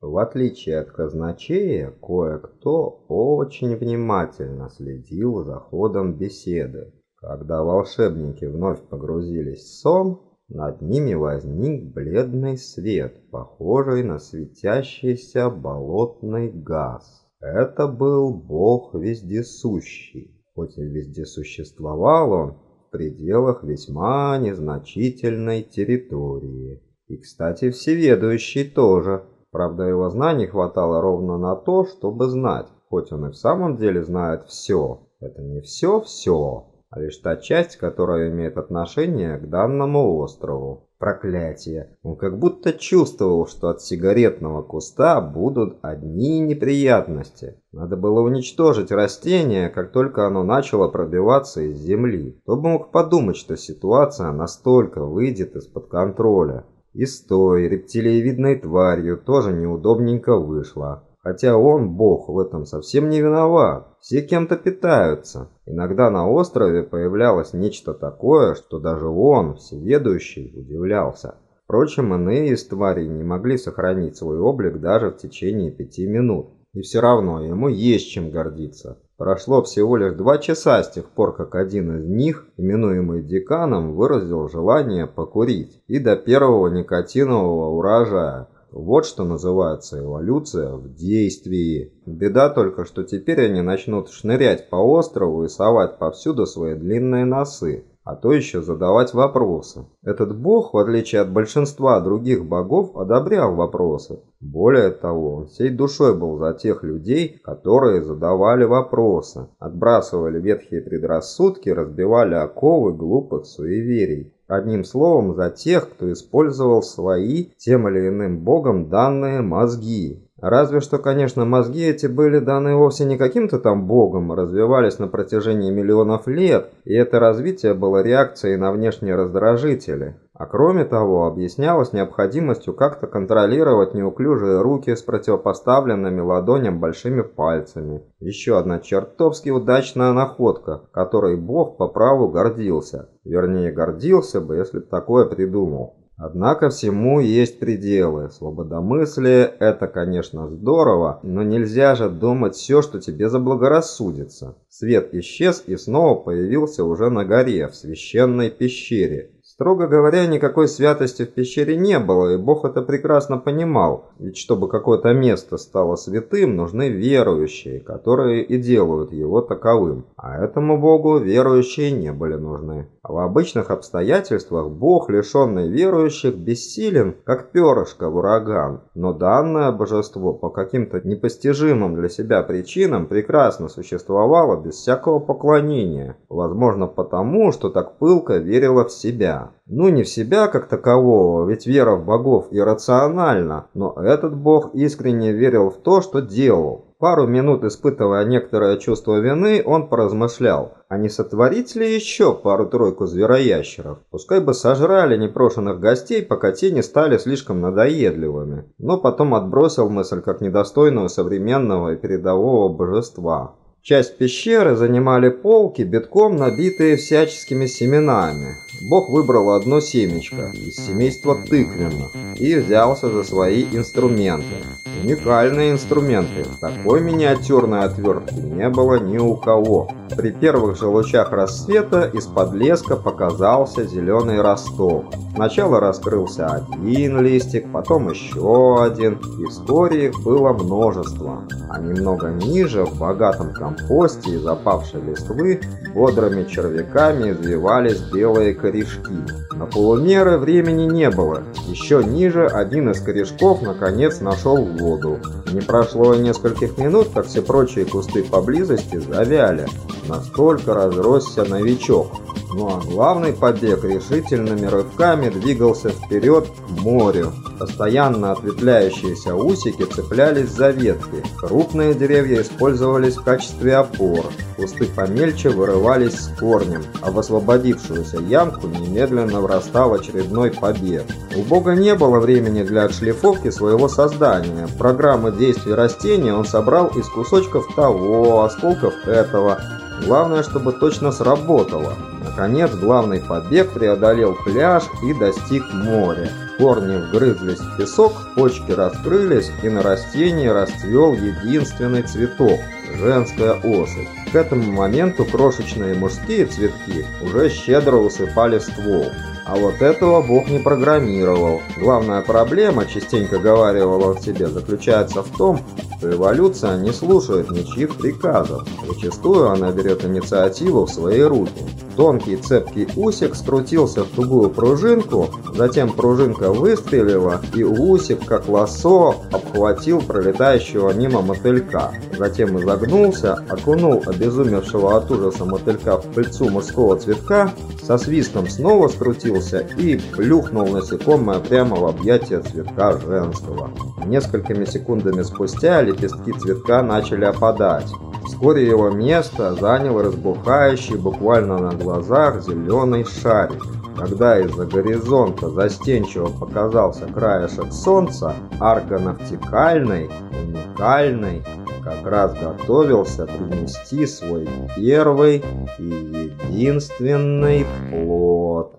В отличие от казначея, кое-кто очень внимательно следил за ходом беседы. Когда волшебники вновь погрузились в сон, над ними возник бледный свет, похожий на светящийся болотный газ. Это был бог вездесущий. Хоть и везде существовал он в пределах весьма незначительной территории. И, кстати, всеведущий тоже. Правда, его знаний хватало ровно на то, чтобы знать, хоть он и в самом деле знает все. Это не все-все, а лишь та часть, которая имеет отношение к данному острову. Проклятие! Он как будто чувствовал, что от сигаретного куста будут одни неприятности. Надо было уничтожить растение, как только оно начало пробиваться из земли. Кто бы мог подумать, что ситуация настолько выйдет из-под контроля. И с той рептилиевидной тварью тоже неудобненько вышло. Хотя он, бог, в этом совсем не виноват. Все кем-то питаются. Иногда на острове появлялось нечто такое, что даже он, всеведущий, удивлялся. Впрочем, иные из тварей не могли сохранить свой облик даже в течение пяти минут. И все равно ему есть чем гордиться. Прошло всего лишь два часа с тех пор, как один из них, именуемый деканом, выразил желание покурить. И до первого никотинового урожая – вот что называется эволюция в действии. Беда только, что теперь они начнут шнырять по острову и совать повсюду свои длинные носы, а то еще задавать вопросы. Этот бог, в отличие от большинства других богов, одобрял вопросы. Более того, он всей душой был за тех людей, которые задавали вопросы, отбрасывали ветхие предрассудки, разбивали оковы глупых суеверий. Одним словом, за тех, кто использовал свои, тем или иным богом, данные мозги. Разве что, конечно, мозги эти были даны вовсе не каким-то там богом, развивались на протяжении миллионов лет, и это развитие было реакцией на внешние раздражители. А кроме того, объяснялось необходимостью как-то контролировать неуклюжие руки с противопоставленными ладоням большими пальцами. Еще одна чертовски удачная находка, которой Бог по праву гордился. Вернее, гордился бы, если бы такое придумал. Однако всему есть пределы. Свободомыслие – это, конечно, здорово, но нельзя же думать все, что тебе заблагорассудится. Свет исчез и снова появился уже на горе, в священной пещере. Строго говоря, никакой святости в пещере не было, и Бог это прекрасно понимал, ведь чтобы какое-то место стало святым, нужны верующие, которые и делают его таковым. А этому Богу верующие не были нужны. В обычных обстоятельствах Бог, лишенный верующих, бессилен, как перышко в ураган. Но данное божество по каким-то непостижимым для себя причинам прекрасно существовало без всякого поклонения. Возможно потому, что так пылко верило в себя. Ну, не в себя как такового, ведь вера в богов иррациональна, но этот бог искренне верил в то, что делал. Пару минут испытывая некоторое чувство вины, он поразмышлял, а не сотворить ли еще пару-тройку звероящеров? Пускай бы сожрали непрошенных гостей, пока те не стали слишком надоедливыми. Но потом отбросил мысль как недостойную современного и передового божества. Часть пещеры занимали полки, битком набитые всяческими семенами. Бог выбрал одно семечко из семейства тыквенных и взялся за свои инструменты. Уникальные инструменты. Такой миниатюрной отвертки не было ни у кого. При первых же лучах рассвета из-под леска показался зеленый росток. Сначала раскрылся один листик, потом еще один. Историй их было множество. А немного ниже, в богатом компосте из опавшей листвы, бодрыми червяками извивались белые корешки. На полумеры времени не было. Еще ниже один из корешков наконец нашел воду. Не прошло и нескольких минут, как все прочие кусты поблизости завяли. Настолько разросся новичок. Ну а главный побег решительными рывками двигался вперед к морю. Постоянно ответвляющиеся усики цеплялись за ветки. Крупные деревья использовались в качестве опор. Кусты помельче вырывались с корнем, а в освободившуюся ямку немедленно врастал очередной побег. У бога не было времени для отшлифовки своего создания. Программы действий растения он собрал из кусочков того, осколков этого. Главное, чтобы точно сработало Наконец, главный побег преодолел пляж и достиг моря. Корни вгрызлись в песок, почки раскрылись, и на растении расцвел единственный цветок – женская особь. К этому моменту крошечные мужские цветки уже щедро усыпали ствол. А вот этого Бог не программировал. Главная проблема, частенько говаривал он себе, заключается в том, что эволюция не слушает ничьих приказов. Зачастую она берет инициативу в свои руки. Тонкий цепкий усик скрутился в тугую пружинку, затем пружинка выстрелила, и усик, как лосо, обхватил пролетающего мимо мотылька. Затем изогнулся, окунул обезумевшего от ужаса мотылька в пыльцу мужского цветка, со свистом снова скрутился и плюхнул насекомое прямо в объятия цветка женского. Несколькими секундами спустя лепестки цветка начали опадать. Вскоре его место занял разбухающий буквально на глазах зеленый шарик. Когда из-за горизонта застенчиво показался краешек солнца, аргонавтикальный, уникальный, как раз готовился принести свой первый и единственный плод.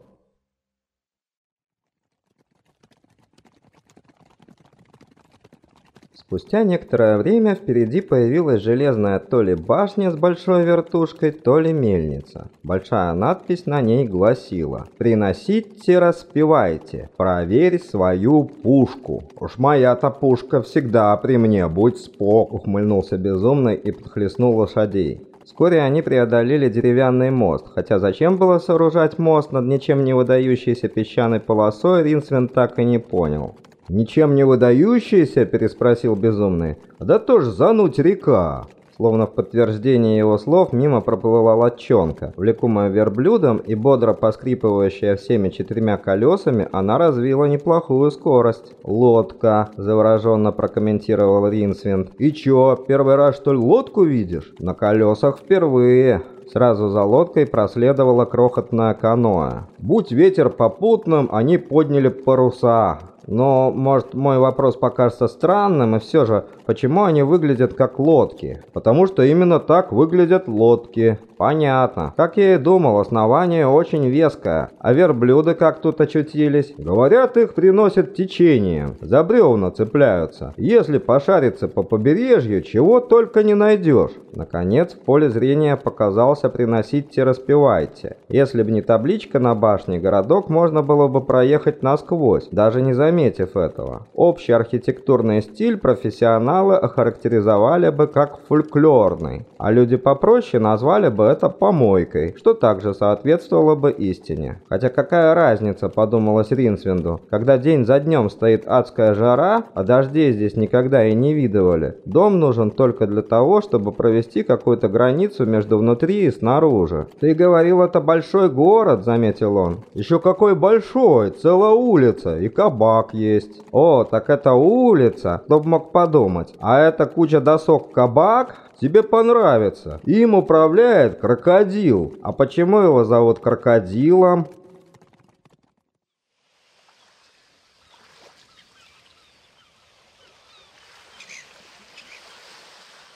Спустя некоторое время впереди появилась железная то ли башня с большой вертушкой, то ли мельница. Большая надпись на ней гласила «Приносите, распевайте, проверь свою пушку». «Уж моя-то пушка всегда при мне, будь спок», ухмыльнулся безумный и подхлестнул лошадей. Вскоре они преодолели деревянный мост, хотя зачем было сооружать мост над ничем не выдающейся песчаной полосой, Ринсвин так и не понял. «Ничем не выдающийся?» – переспросил безумный. «Да тоже зануть река!» Словно в подтверждение его слов мимо проплыла лодчонка. Влекумая верблюдом и бодро поскрипывающая всеми четырьмя колесами, она развила неплохую скорость. «Лодка», – завороженно прокомментировал Ринсвинд. «И чё, первый раз что ли лодку видишь?» «На колесах впервые». Сразу за лодкой проследовала крохотная каноэ. Будь ветер попутным, они подняли паруса. Но, может, мой вопрос покажется странным, и все же, почему они выглядят как лодки? Потому что именно так выглядят лодки. Понятно. Как я и думал, основание очень веское. А верблюды как тут очутились? Говорят, их приносят течением. За бревна цепляются. Если пошариться по побережью, чего только не найдешь. Наконец, в поле зрения показался приносите распевайте. Если бы не табличка на башне, городок можно было бы проехать насквозь, даже не заметив этого. Общий архитектурный стиль профессионалы охарактеризовали бы как фольклорный, а люди попроще назвали бы это помойкой, что также соответствовало бы истине. Хотя какая разница, подумалось Ринсвинду, когда день за днем стоит адская жара, а дождей здесь никогда и не видывали. Дом нужен только для того, чтобы провести какую-то границу между внутри и снаружи. «Ты говорил, это большой город», — заметил он. «Еще какой большой, целая улица, и кабак есть». «О, так это улица, кто бы мог подумать. А это куча досок кабак?» Тебе понравится. Им управляет крокодил. А почему его зовут крокодилом?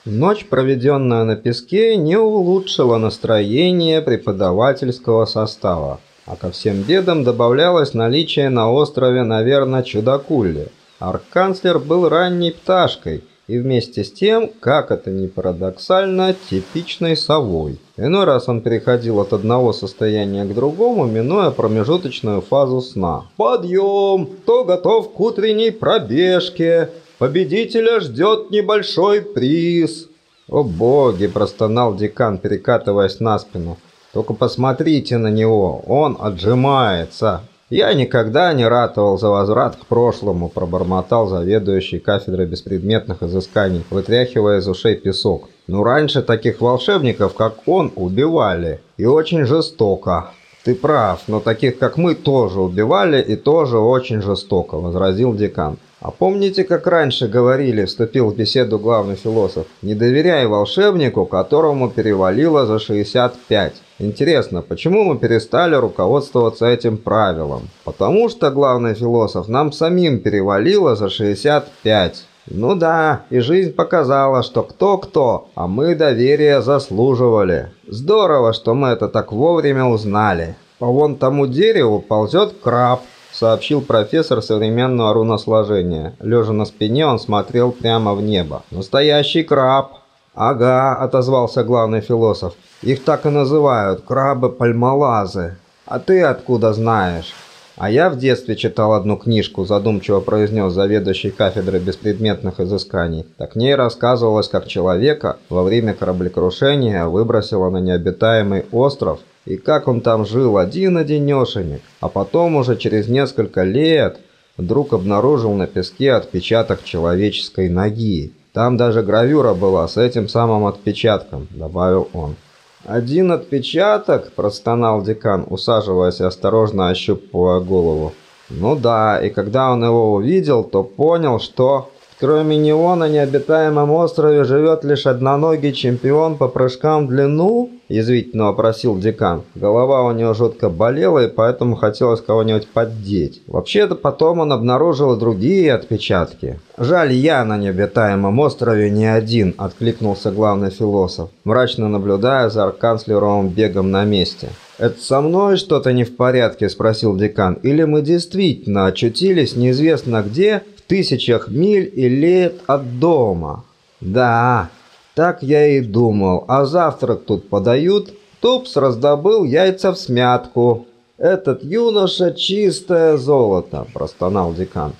Ночь, проведенная на песке, не улучшила настроение преподавательского состава. А ко всем бедам добавлялось наличие на острове, наверное, чудакули. Арканцлер был ранней пташкой – и вместе с тем, как это ни парадоксально, типичной совой. Иной раз он переходил от одного состояния к другому, минуя промежуточную фазу сна. «Подъем! Кто готов к утренней пробежке? Победителя ждет небольшой приз!» «О боги!» – простонал декан, перекатываясь на спину. «Только посмотрите на него, он отжимается!» «Я никогда не ратовал за возврат к прошлому», – пробормотал заведующий кафедрой беспредметных изысканий, вытряхивая из ушей песок. «Ну раньше таких волшебников, как он, убивали. И очень жестоко». «Ты прав, но таких, как мы, тоже убивали и тоже очень жестоко», – возразил декан. «А помните, как раньше говорили, вступил в беседу главный философ, не доверяй волшебнику, которому перевалило за 65. Интересно, почему мы перестали руководствоваться этим правилом? Потому что, главный философ, нам самим перевалило за 65. Ну да, и жизнь показала, что кто-кто, а мы доверия заслуживали. Здорово, что мы это так вовремя узнали. По вон тому дереву ползет краб, сообщил профессор современного руносложения. Лежа на спине, он смотрел прямо в небо. Настоящий краб. Ага, отозвался главный философ. Их так и называют, крабы-пальмолазы. А ты откуда знаешь? А я в детстве читал одну книжку, задумчиво произнес заведующий кафедрой беспредметных изысканий. Так ней рассказывалось, как человека во время кораблекрушения выбросило на необитаемый остров, и как он там жил один-одинешенек, а потом уже через несколько лет вдруг обнаружил на песке отпечаток человеческой ноги. Там даже гравюра была с этим самым отпечатком, добавил он. «Один отпечаток?» – простонал декан, усаживаясь и осторожно ощупывая голову. «Ну да, и когда он его увидел, то понял, что Кроме него на необитаемом острове живет лишь одноногий чемпион по прыжкам в длину?» – язвительно вопросил декан. Голова у него жутко болела, и поэтому хотелось кого-нибудь поддеть. Вообще-то потом он обнаружил другие отпечатки. «Жаль, я на необитаемом острове не один», – откликнулся главный философ, мрачно наблюдая за арканцлеровым бегом на месте. «Это со мной что-то не в порядке?» – спросил декан. «Или мы действительно очутились неизвестно где тысячах миль и лет от дома. Да, так я и думал. А завтрак тут подают. Тупс раздобыл яйца в смятку. Этот юноша чистое золото, простонал декан.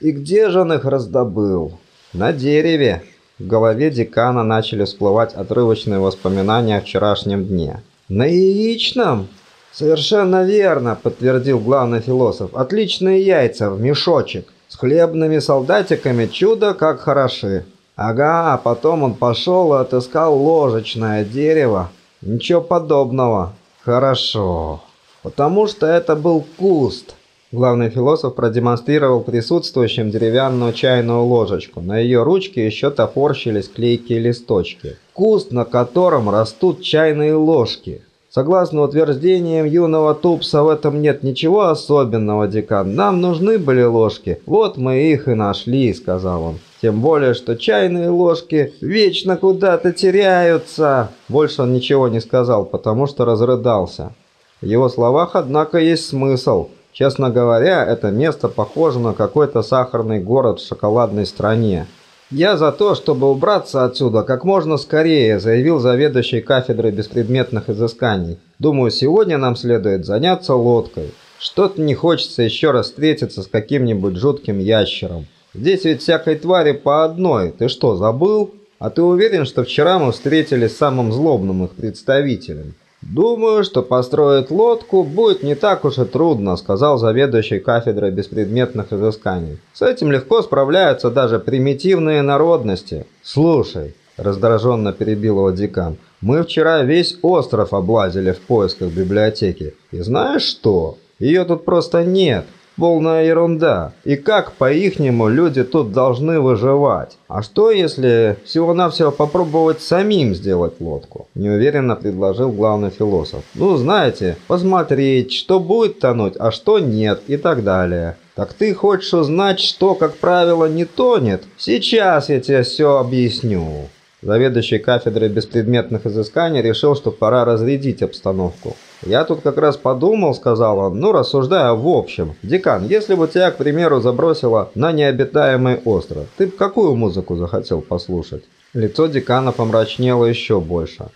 И где же он их раздобыл? На дереве. В голове декана начали всплывать отрывочные воспоминания о вчерашнем дне. На яичном? Совершенно верно, подтвердил главный философ. Отличные яйца в мешочек. Хлебными солдатиками чудо как хороши. Ага, а потом он пошел и отыскал ложечное дерево. Ничего подобного. Хорошо. Потому что это был куст. Главный философ продемонстрировал присутствующим деревянную чайную ложечку. На ее ручке еще топорщились клейкие листочки. Куст, на котором растут чайные ложки. Согласно утверждениям юного Тупса, в этом нет ничего особенного, декан. Нам нужны были ложки. Вот мы их и нашли, сказал он. Тем более, что чайные ложки вечно куда-то теряются. Больше он ничего не сказал, потому что разрыдался. В его словах, однако, есть смысл. Честно говоря, это место похоже на какой-то сахарный город в шоколадной стране. «Я за то, чтобы убраться отсюда как можно скорее», заявил заведующий кафедрой беспредметных изысканий. «Думаю, сегодня нам следует заняться лодкой. Что-то не хочется еще раз встретиться с каким-нибудь жутким ящером. Здесь ведь всякой твари по одной. Ты что, забыл? А ты уверен, что вчера мы встретились с самым злобным их представителем?» «Думаю, что построить лодку будет не так уж и трудно», сказал заведующий кафедрой беспредметных изысканий. «С этим легко справляются даже примитивные народности». «Слушай», раздраженно перебил его декан, «мы вчера весь остров облазили в поисках библиотеки. И знаешь что? Ее тут просто нет полная ерунда. И как, по-ихнему, люди тут должны выживать? А что, если всего-навсего попробовать самим сделать лодку? Неуверенно предложил главный философ. Ну, знаете, посмотреть, что будет тонуть, а что нет и так далее. Так ты хочешь узнать, что, как правило, не тонет? Сейчас я тебе все объясню. Заведующий кафедрой беспредметных изысканий решил, что пора разрядить обстановку. «Я тут как раз подумал», — сказал он, — «ну, рассуждая в общем. Декан, если бы тебя, к примеру, забросило на необитаемый остров, ты бы какую музыку захотел послушать?» Лицо декана помрачнело еще больше.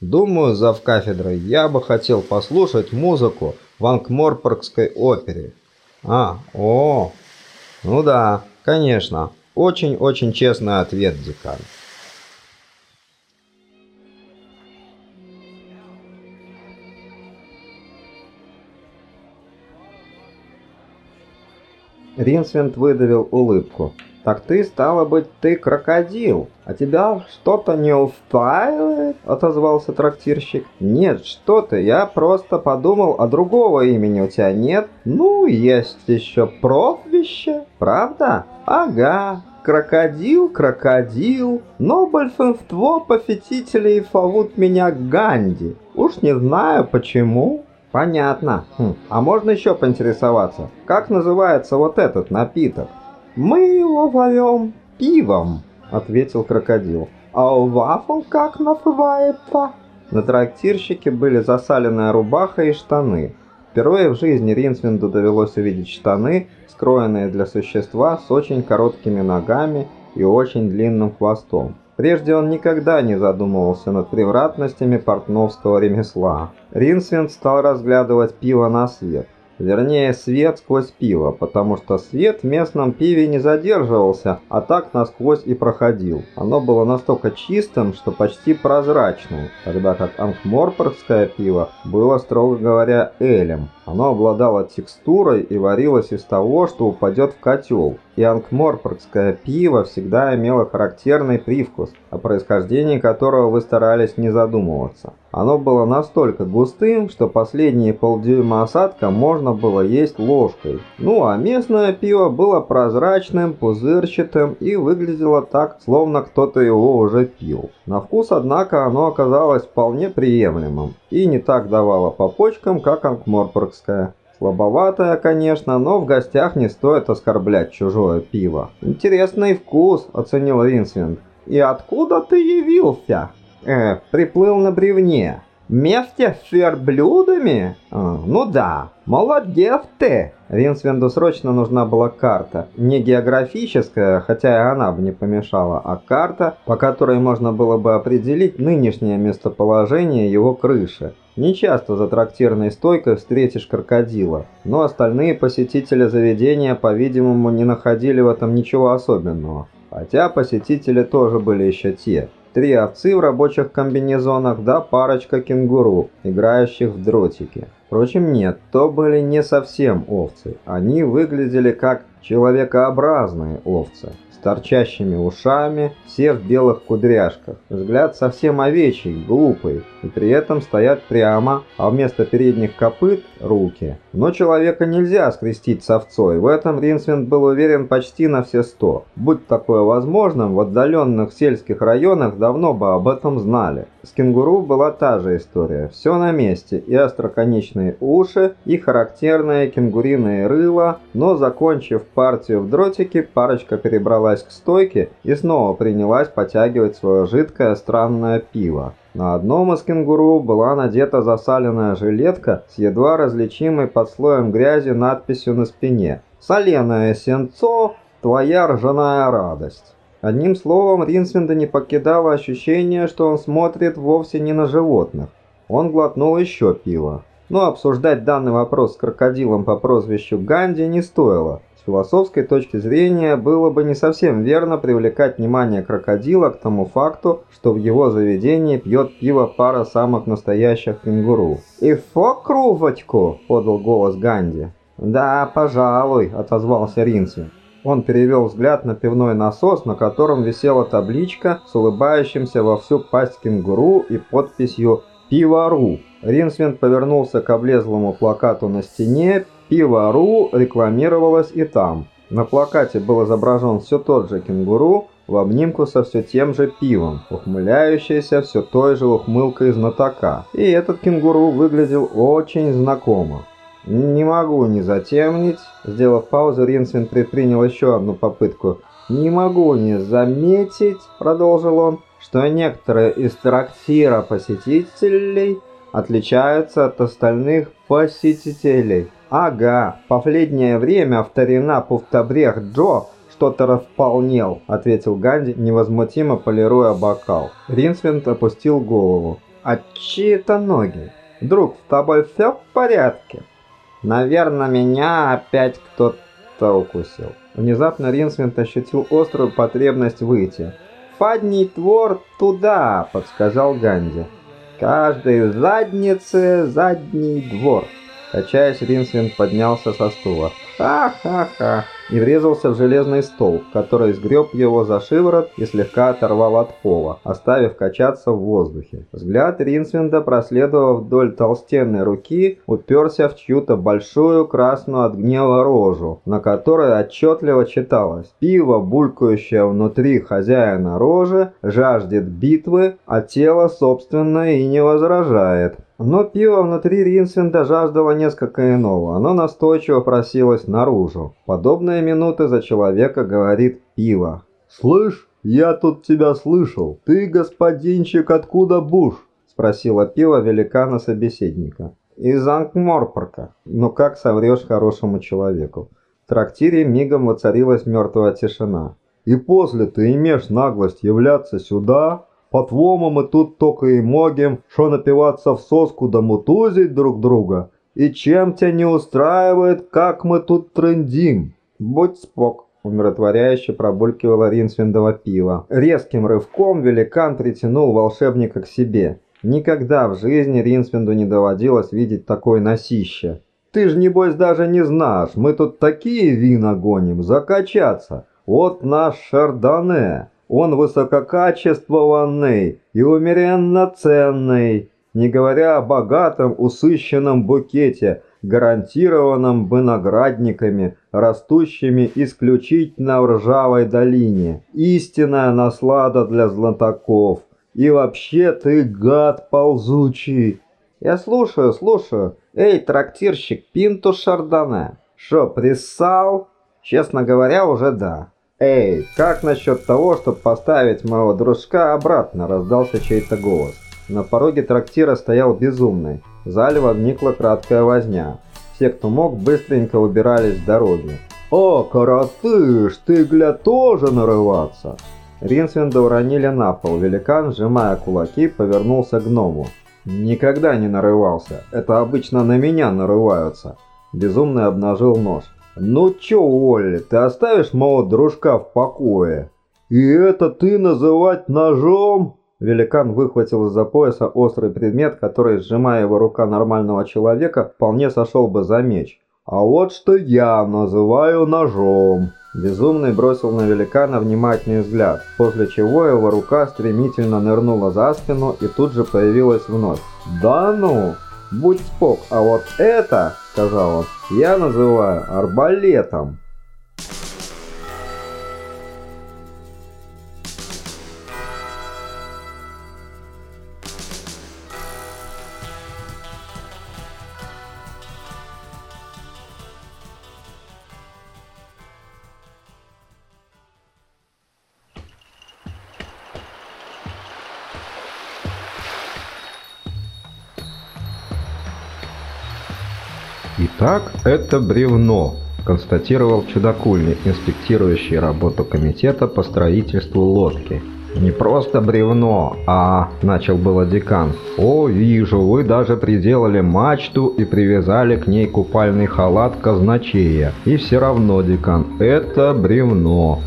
«Думаю, зав кафедрой, я бы хотел послушать музыку в Ангморпоргской опере». «А, о, ну да, конечно. Очень-очень честный ответ, декан». Ринсвинд выдавил улыбку. «Так ты, стало быть, ты крокодил, а тебя что-то не устраивает?» – отозвался трактирщик. «Нет, что ты, я просто подумал, а другого имени у тебя нет? Ну, есть еще прозвище, правда? Ага, крокодил, крокодил, но большинство посетителей зовут меня Ганди. Уж не знаю почему». Понятно. Хм. А можно еще поинтересоваться, как называется вот этот напиток? Мы его зовем пивом», — ответил крокодил. «А вафл как называется?» На трактирщике были засаленная рубаха и штаны. Впервые в жизни Ринсвинду довелось увидеть штаны, скроенные для существа с очень короткими ногами и очень длинным хвостом. Прежде он никогда не задумывался над превратностями портновского ремесла. Ринсвинд стал разглядывать пиво на свет. Вернее, свет сквозь пиво, потому что свет в местном пиве не задерживался, а так насквозь и проходил. Оно было настолько чистым, что почти прозрачным, тогда как анкморпоргское пиво было, строго говоря, элем. Оно обладало текстурой и варилось из того, что упадет в котел. И анкморпоргское пиво всегда имело характерный привкус, о происхождении которого вы старались не задумываться. Оно было настолько густым, что последние полдюйма осадка можно было есть ложкой. Ну а местное пиво было прозрачным, пузырчатым и выглядело так, словно кто-то его уже пил. На вкус, однако, оно оказалось вполне приемлемым и не так давало по почкам, как анкморпоргское. Слабоватое, конечно, но в гостях не стоит оскорблять чужое пиво. «Интересный вкус», — оценил Ринсвинд. «И откуда ты явился?» э, приплыл на бревне. Вместе с верблюдами? А, ну да, молодец ты! Ринсвенду срочно нужна была карта. Не географическая, хотя и она бы не помешала, а карта, по которой можно было бы определить нынешнее местоположение его крыши. Не часто за трактирной стойкой встретишь крокодила, но остальные посетители заведения, по-видимому, не находили в этом ничего особенного. Хотя посетители тоже были еще те – Три овцы в рабочих комбинезонах, да парочка кенгуру, играющих в дротики. Впрочем, нет, то были не совсем овцы. Они выглядели как человекообразные овцы торчащими ушами, все в белых кудряшках. Взгляд совсем овечий, глупый, и при этом стоят прямо, а вместо передних копыт – руки. Но человека нельзя скрестить с овцой, в этом Ринсвинд был уверен почти на все сто. Будь такое возможным, в отдаленных сельских районах давно бы об этом знали. С кенгуру была та же история. Все на месте, и остроконечные уши, и характерное кенгуриное рыло, но закончив партию в дротике, парочка перебралась к стойке и снова принялась потягивать свое жидкое странное пиво. На одном из кенгуру была надета засаленная жилетка с едва различимой под слоем грязи надписью на спине «Соленое сенцо, твоя ржаная радость». Одним словом, Ринсвинда не покидало ощущение, что он смотрит вовсе не на животных. Он глотнул еще пиво. Но обсуждать данный вопрос с крокодилом по прозвищу Ганди не стоило. С философской точки зрения было бы не совсем верно привлекать внимание крокодила к тому факту, что в его заведении пьет пиво пара самых настоящих кенгуру. «И фокрувочку!» – подал голос Ганди. «Да, пожалуй», – отозвался Ринсвин. Он перевел взгляд на пивной насос, на котором висела табличка с улыбающимся во всю пасть кенгуру и подписью «Пивару». Ринсвинд повернулся к облезлому плакату на стене. «Пивару» рекламировалось и там. На плакате был изображен все тот же кенгуру, в обнимку со все тем же пивом, ухмыляющийся все той же ухмылкой знатока. И этот кенгуру выглядел очень знакомо. «Не могу не затемнить», — сделав паузу, Ринсвин предпринял еще одну попытку. «Не могу не заметить», — продолжил он, «что некоторые из трактира посетителей отличаются от остальных посетителей». «Ага, последнее время авторина Пуфтобрех Джо что-то располнел», — ответил Ганди, невозмутимо полируя бокал. Ринсвинд опустил голову. «А чьи это ноги? Друг, с тобой все в порядке?» Наверное, меня опять кто-то укусил. Внезапно Ринсвинд ощутил острую потребность выйти. «Фадний твор туда!» – подсказал Ганди. «Каждой заднице задний двор!» Качаясь, Ринсвинд поднялся со стула. «Ха-ха-ха!» И врезался в железный стол, который сгреб его за шиворот и слегка оторвал от пола, оставив качаться в воздухе. Взгляд Ринсвинда, проследовав вдоль толстенной руки, уперся в чью-то большую красную от гнева рожу, на которой отчетливо читалось «Пиво, булькающее внутри хозяина рожи, жаждет битвы, а тело, собственно, и не возражает». Но пиво внутри Ринсвинда жаждало несколько иного. Оно настойчиво просилось наружу. Подобные минуты за человека говорит пиво. «Слышь, я тут тебя слышал. Ты, господинчик, откуда буш?» – спросила пиво великана собеседника. «Из Ангморпорка. Ну как соврешь хорошему человеку?» В трактире мигом воцарилась мертвая тишина. «И после ты имеешь наглость являться сюда? По-твоему, мы тут только и могем, что напиваться в соску да мутузить друг друга? И чем тебя не устраивает, как мы тут трендим?» «Будь спок», Умиротворяюще пробулькивало Ринсвиндово пиво. Резким рывком великан притянул волшебника к себе. Никогда в жизни Ринсвинду не доводилось видеть такое носище. «Ты ж, небось, даже не знаешь, мы тут такие вина гоним, закачаться. Вот наш шардоне, он высококачествованный и умеренно ценный, не говоря о богатом усыщенном букете – гарантированном виноградниками, растущими исключительно в ржавой долине. Истинная наслада для знатоков. И вообще ты гад ползучий. Я слушаю, слушаю. Эй, трактирщик, пинту шардоне. Шо, приссал? Честно говоря, уже да. Эй, как насчет того, чтобы поставить моего дружка обратно, раздался чей-то голос. На пороге трактира стоял безумный. В зале возникла краткая возня. Все, кто мог, быстренько убирались с дороги. «О, коротыш, ты, гля, тоже нарываться!» Ринсвинда уронили на пол. Великан, сжимая кулаки, повернулся к гному. «Никогда не нарывался. Это обычно на меня нарываются». Безумный обнажил нож. «Ну чё, Олли, ты оставишь моего дружка в покое?» «И это ты называть ножом?» Великан выхватил из-за пояса острый предмет, который, сжимая его рука нормального человека, вполне сошел бы за меч. «А вот что я называю ножом!» Безумный бросил на великана внимательный взгляд, после чего его рука стремительно нырнула за спину и тут же появилась вновь. «Да ну! Будь спок, а вот это, — сказал он, — я называю арбалетом!» «Итак, это бревно», – констатировал чудакульник, инспектирующий работу комитета по строительству лодки. «Не просто бревно, а...» – начал было декан. «О, вижу, вы даже приделали мачту и привязали к ней купальный халат казначея. И все равно, декан, это бревно.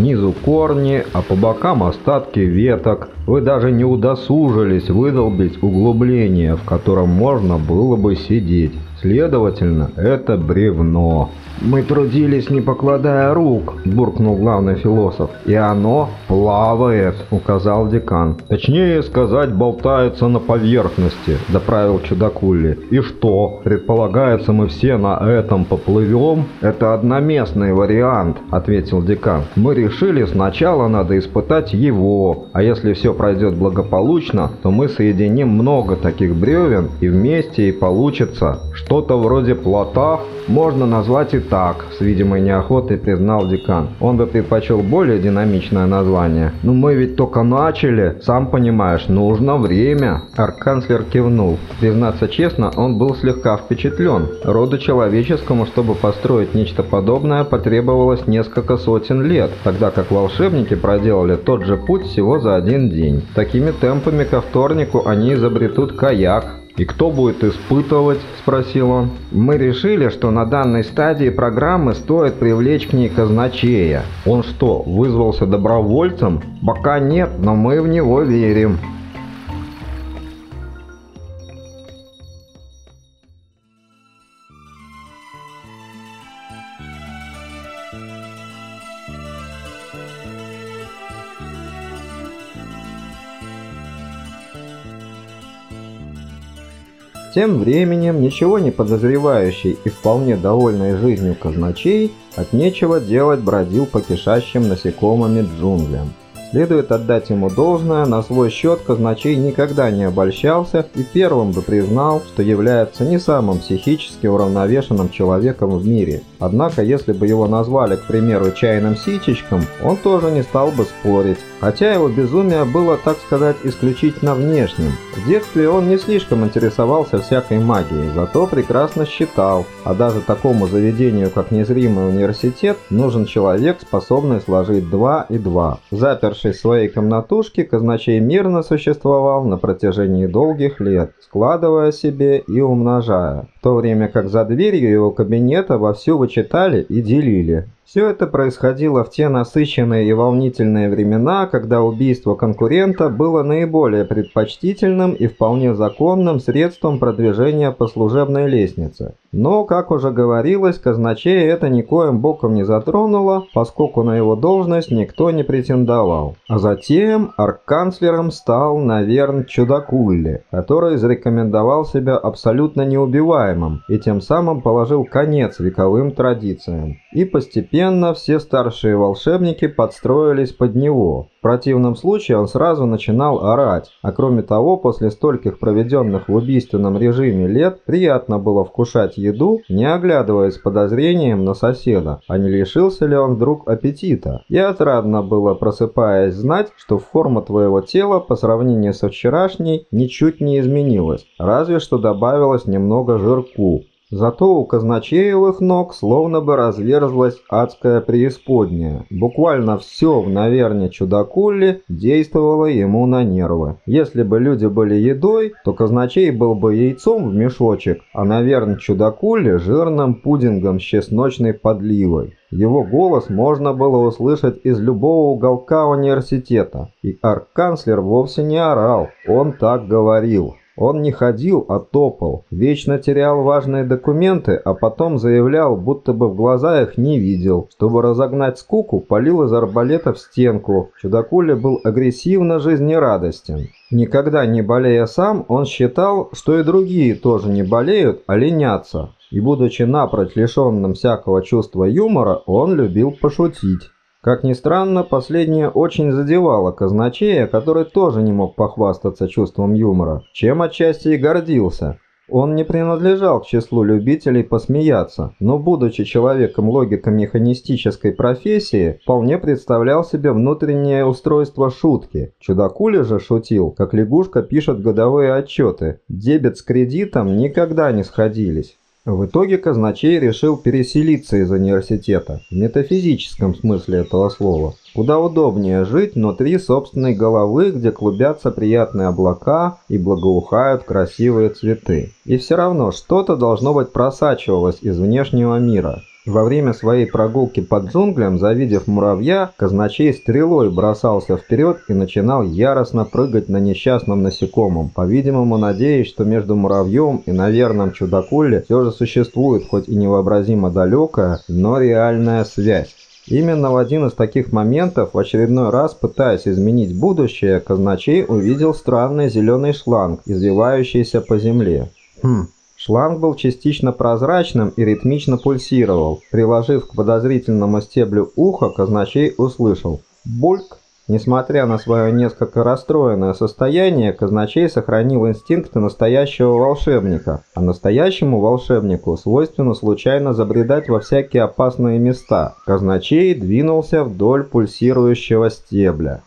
Снизу корни, а по бокам остатки веток. Вы даже не удосужились выдолбить углубление, в котором можно было бы сидеть. Следовательно, это бревно. «Мы трудились, не покладая рук», – буркнул главный философ. «И оно плавает», – указал декан. «Точнее сказать, болтается на поверхности», – доправил чудакули. «И что, предполагается, мы все на этом поплывем?» «Это одноместный вариант», – ответил декан. «Мы решили, сначала надо испытать его, а если все пройдет благополучно, то мы соединим много таких бревен, и вместе и получится что-то вроде плота, можно назвать и так, с видимой неохотой признал декан. Он бы предпочел более динамичное название. Но мы ведь только начали, сам понимаешь, нужно время. Арканцлер кивнул. Признаться честно, он был слегка впечатлен. Роду человеческому, чтобы построить нечто подобное, потребовалось несколько сотен лет, тогда как волшебники проделали тот же путь всего за один день. Такими темпами ко вторнику они изобретут каяк, «И кто будет испытывать?» – спросил он. «Мы решили, что на данной стадии программы стоит привлечь к ней казначея. Он что, вызвался добровольцем? Пока нет, но мы в него верим». Тем временем, ничего не подозревающий и вполне довольный жизнью казначей от нечего делать бродил по кишащим насекомыми джунглям. Следует отдать ему должное, на свой счет казначей никогда не обольщался и первым бы признал, что является не самым психически уравновешенным человеком в мире. Однако, если бы его назвали, к примеру, чайным сичечком, он тоже не стал бы спорить. Хотя его безумие было, так сказать, исключительно внешним. В детстве он не слишком интересовался всякой магией, зато прекрасно считал, а даже такому заведению, как незримый университет, нужен человек, способный сложить 2 и 2. Запершись в своей комнатушке, казначей мирно существовал на протяжении долгих лет, складывая себе и умножая, в то время как за дверью его кабинета вовсю вычитали и делили. Все это происходило в те насыщенные и волнительные времена, когда убийство конкурента было наиболее предпочтительным и вполне законным средством продвижения по служебной лестнице. Но, как уже говорилось, казначея это никоим боком не затронуло, поскольку на его должность никто не претендовал. А затем арканцлером стал, наверное, Чудакулли, который зарекомендовал себя абсолютно неубиваемым и тем самым положил конец вековым традициям. И постепенно Постепенно все старшие волшебники подстроились под него. В противном случае он сразу начинал орать, а кроме того, после стольких проведенных в убийственном режиме лет, приятно было вкушать еду, не оглядываясь подозрением на соседа, а не лишился ли он вдруг аппетита. И отрадно было, просыпаясь, знать, что форма твоего тела по сравнению со вчерашней ничуть не изменилась, разве что добавилось немного жирку. Зато у казначеевых ног словно бы разверзлась адская преисподняя. Буквально все в наверне чудакуле действовало ему на нервы. Если бы люди были едой, то казначей был бы яйцом в мешочек, а наверное чудакуле жирным пудингом с чесночной подливой. Его голос можно было услышать из любого уголка университета. И арканцлер вовсе не орал, он так говорил. Он не ходил, а топал, вечно терял важные документы, а потом заявлял, будто бы в глаза их не видел. Чтобы разогнать скуку, палил из арбалета в стенку. Чудакуля был агрессивно жизнерадостен. Никогда не болея сам, он считал, что и другие тоже не болеют, а ленятся. И будучи напрочь лишенным всякого чувства юмора, он любил пошутить. Как ни странно, последнее очень задевало казначея, который тоже не мог похвастаться чувством юмора, чем отчасти и гордился. Он не принадлежал к числу любителей посмеяться, но, будучи человеком логико-механистической профессии, вполне представлял себе внутреннее устройство шутки. Чудакуля же шутил, как лягушка пишет годовые отчеты. Дебет с кредитом никогда не сходились. В итоге казначей решил переселиться из университета, в метафизическом смысле этого слова. Куда удобнее жить внутри собственной головы, где клубятся приятные облака и благоухают красивые цветы. И все равно что-то должно быть просачивалось из внешнего мира. Во время своей прогулки под джунглям, завидев муравья, казначей стрелой бросался вперед и начинал яростно прыгать на несчастном насекомом, по-видимому надеясь, что между муравьем и наверным чудакуле все же существует хоть и невообразимо далекая, но реальная связь. Именно в один из таких моментов, в очередной раз пытаясь изменить будущее, казначей увидел странный зеленый шланг, извивающийся по земле. Хм, Шланг был частично прозрачным и ритмично пульсировал. Приложив к подозрительному стеблю ухо, казначей услышал «Бульк». Несмотря на свое несколько расстроенное состояние, казначей сохранил инстинкты настоящего волшебника, а настоящему волшебнику свойственно случайно забредать во всякие опасные места. Казначей двинулся вдоль пульсирующего стебля.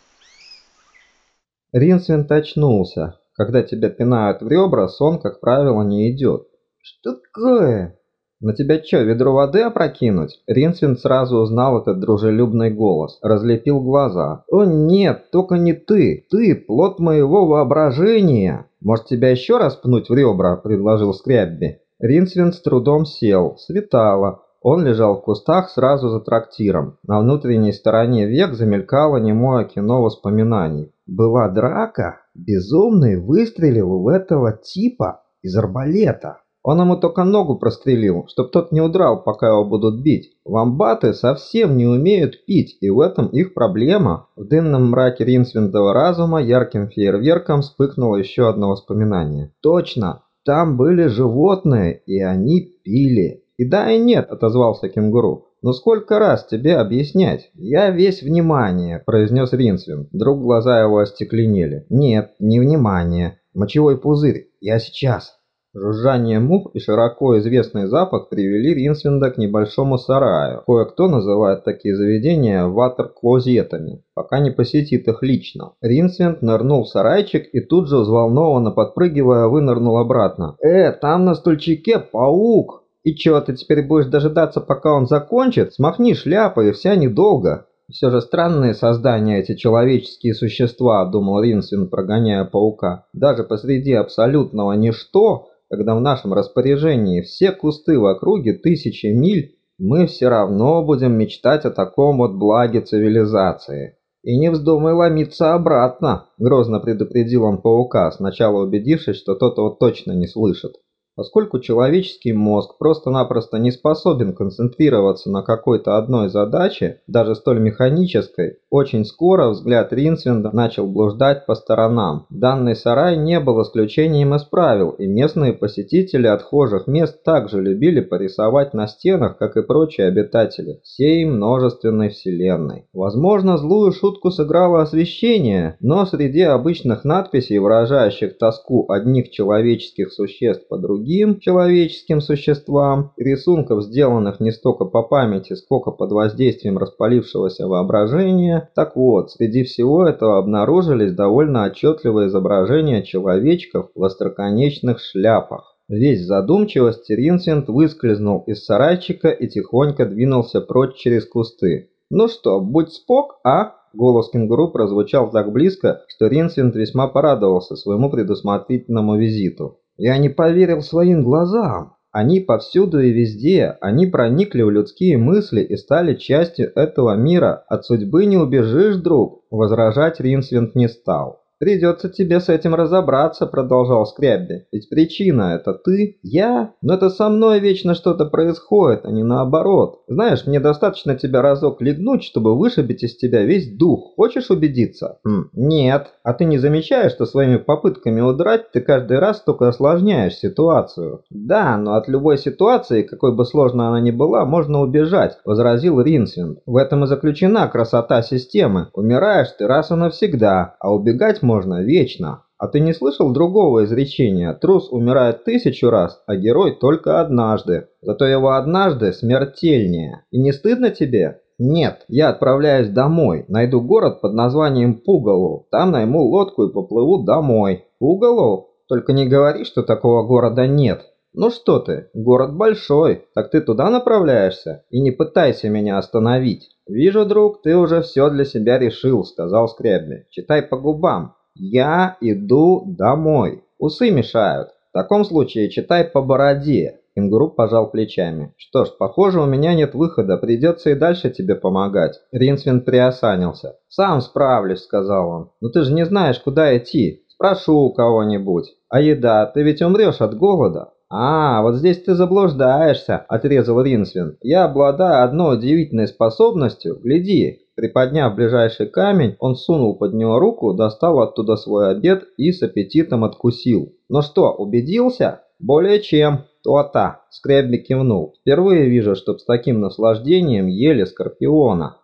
Ринсвинд очнулся. Когда тебя пинают в ребра, сон, как правило, не идет. «Что такое?» «На тебя что, ведро воды опрокинуть?» Ринсвин сразу узнал этот дружелюбный голос, разлепил глаза. «О нет, только не ты! Ты – плод моего воображения!» «Может, тебя еще раз пнуть в ребра?» – предложил Скрябби. Ринсвин с трудом сел. Светало. Он лежал в кустах сразу за трактиром. На внутренней стороне век замелькало немое кино воспоминаний. Была драка? Безумный выстрелил в этого типа из арбалета. Он ему только ногу прострелил, чтоб тот не удрал, пока его будут бить. Вамбаты совсем не умеют пить, и в этом их проблема. В дымном мраке Ринсвиндова разума ярким фейерверком вспыхнуло еще одно воспоминание. Точно, там были животные, и они пили. «И да, и нет», — отозвался кенгуру. «Ну сколько раз тебе объяснять? Я весь внимание», – произнес Ринсвин. Вдруг глаза его остекленели. «Нет, не внимание. Мочевой пузырь. Я сейчас». Жужжание мух и широко известный запах привели Ринсвинда к небольшому сараю. Кое-кто называет такие заведения ватер-клозетами, пока не посетит их лично. Ринсвинд нырнул в сарайчик и тут же взволнованно подпрыгивая вынырнул обратно. «Э, там на стульчике паук!» «И чё, ты теперь будешь дожидаться, пока он закончит? Смахни шляпу, и вся недолго!» «Все же странные создания эти человеческие существа», — думал Ринсвин, прогоняя паука. «Даже посреди абсолютного ничто когда в нашем распоряжении все кусты в округе тысячи миль, мы все равно будем мечтать о таком вот благе цивилизации. И не вздумай ломиться обратно, грозно предупредил он паука, сначала убедившись, что тот его точно не слышит. Поскольку человеческий мозг просто-напросто не способен концентрироваться на какой-то одной задаче, даже столь механической, очень скоро взгляд Ринсвинда начал блуждать по сторонам. Данный сарай не был исключением из правил, и местные посетители отхожих мест также любили порисовать на стенах, как и прочие обитатели, всей множественной вселенной. Возможно, злую шутку сыграло освещение, но среди обычных надписей, выражающих тоску одних человеческих существ по другим, другим человеческим существам, рисунков, сделанных не столько по памяти, сколько под воздействием распалившегося воображения. Так вот, среди всего этого обнаружились довольно отчетливые изображения человечков в остроконечных шляпах. Весь задумчивости Ринсент выскользнул из сарайчика и тихонько двинулся прочь через кусты. «Ну что, будь спок, а?» Голос кенгуру прозвучал так близко, что Ринсвинд весьма порадовался своему предусмотрительному визиту. Я не поверил своим глазам. Они повсюду и везде, они проникли в людские мысли и стали частью этого мира. От судьбы не убежишь, друг. Возражать Ринсвинд не стал. «Придется тебе с этим разобраться», — продолжал Скрябби. «Ведь причина — это ты, я, но это со мной вечно что-то происходит, а не наоборот. Знаешь, мне достаточно тебя разок легнуть, чтобы вышибить из тебя весь дух. Хочешь убедиться?» хм, «Нет. А ты не замечаешь, что своими попытками удрать ты каждый раз только осложняешь ситуацию?» «Да, но от любой ситуации, какой бы сложной она ни была, можно убежать», — возразил Ринсвинд. «В этом и заключена красота системы. Умираешь ты раз и навсегда, а убегать можно можно вечно. А ты не слышал другого изречения? Трус умирает тысячу раз, а герой только однажды. Зато его однажды смертельнее. И не стыдно тебе? Нет, я отправляюсь домой. Найду город под названием Пугалу. Там найму лодку и поплыву домой. Пугалу? Только не говори, что такого города нет. Ну что ты, город большой, так ты туда направляешься? И не пытайся меня остановить. Вижу, друг, ты уже все для себя решил, сказал Скрябби. Читай по губам. Я иду домой. Усы мешают. В таком случае читай по бороде. Кенгуру пожал плечами. «Что ж, похоже, у меня нет выхода, придется и дальше тебе помогать». Ринсвин приосанился. «Сам справлюсь», — сказал он. «Но ты же не знаешь, куда идти. Спрошу у кого-нибудь. А еда? Ты ведь умрешь от голода?» «А, вот здесь ты заблуждаешься», — отрезал Ринсвин. «Я обладаю одной удивительной способностью. Гляди, Приподняв ближайший камень, он сунул под него руку, достал оттуда свой обед и с аппетитом откусил. «Ну что, убедился?» «Более чем». «То-то», — Скребби кивнул. «Впервые вижу, чтоб с таким наслаждением ели скорпиона».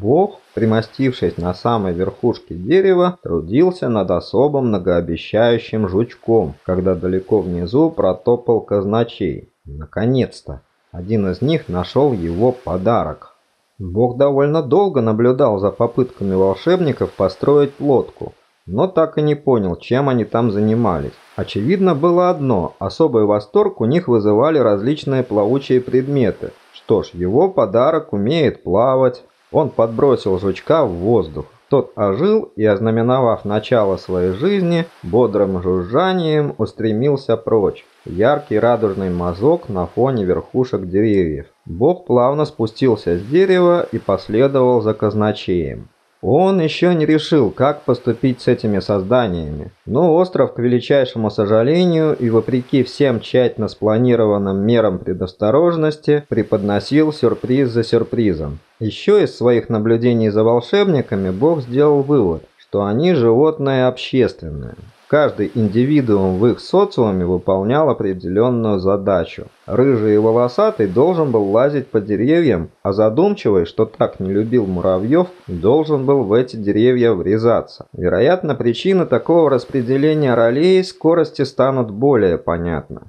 Бог, примостившись на самой верхушке дерева, трудился над особым многообещающим жучком, когда далеко внизу протопал казначей. Наконец-то! Один из них нашел его подарок. Бог довольно долго наблюдал за попытками волшебников построить лодку, но так и не понял, чем они там занимались. Очевидно было одно – особый восторг у них вызывали различные плавучие предметы. Что ж, его подарок умеет плавать, он подбросил жучка в воздух. Тот ожил и, ознаменовав начало своей жизни, бодрым жужжанием устремился прочь. Яркий радужный мазок на фоне верхушек деревьев. Бог плавно спустился с дерева и последовал за казначеем. Он еще не решил, как поступить с этими созданиями, но остров, к величайшему сожалению и вопреки всем тщательно спланированным мерам предосторожности, преподносил сюрприз за сюрпризом. Еще из своих наблюдений за волшебниками Бог сделал вывод, что они животные общественные. Каждый индивидуум в их социуме выполнял определенную задачу. Рыжий и волосатый должен был лазить по деревьям, а задумчивый, что так не любил муравьев, должен был в эти деревья врезаться. Вероятно, причины такого распределения ролей скорости станут более понятны.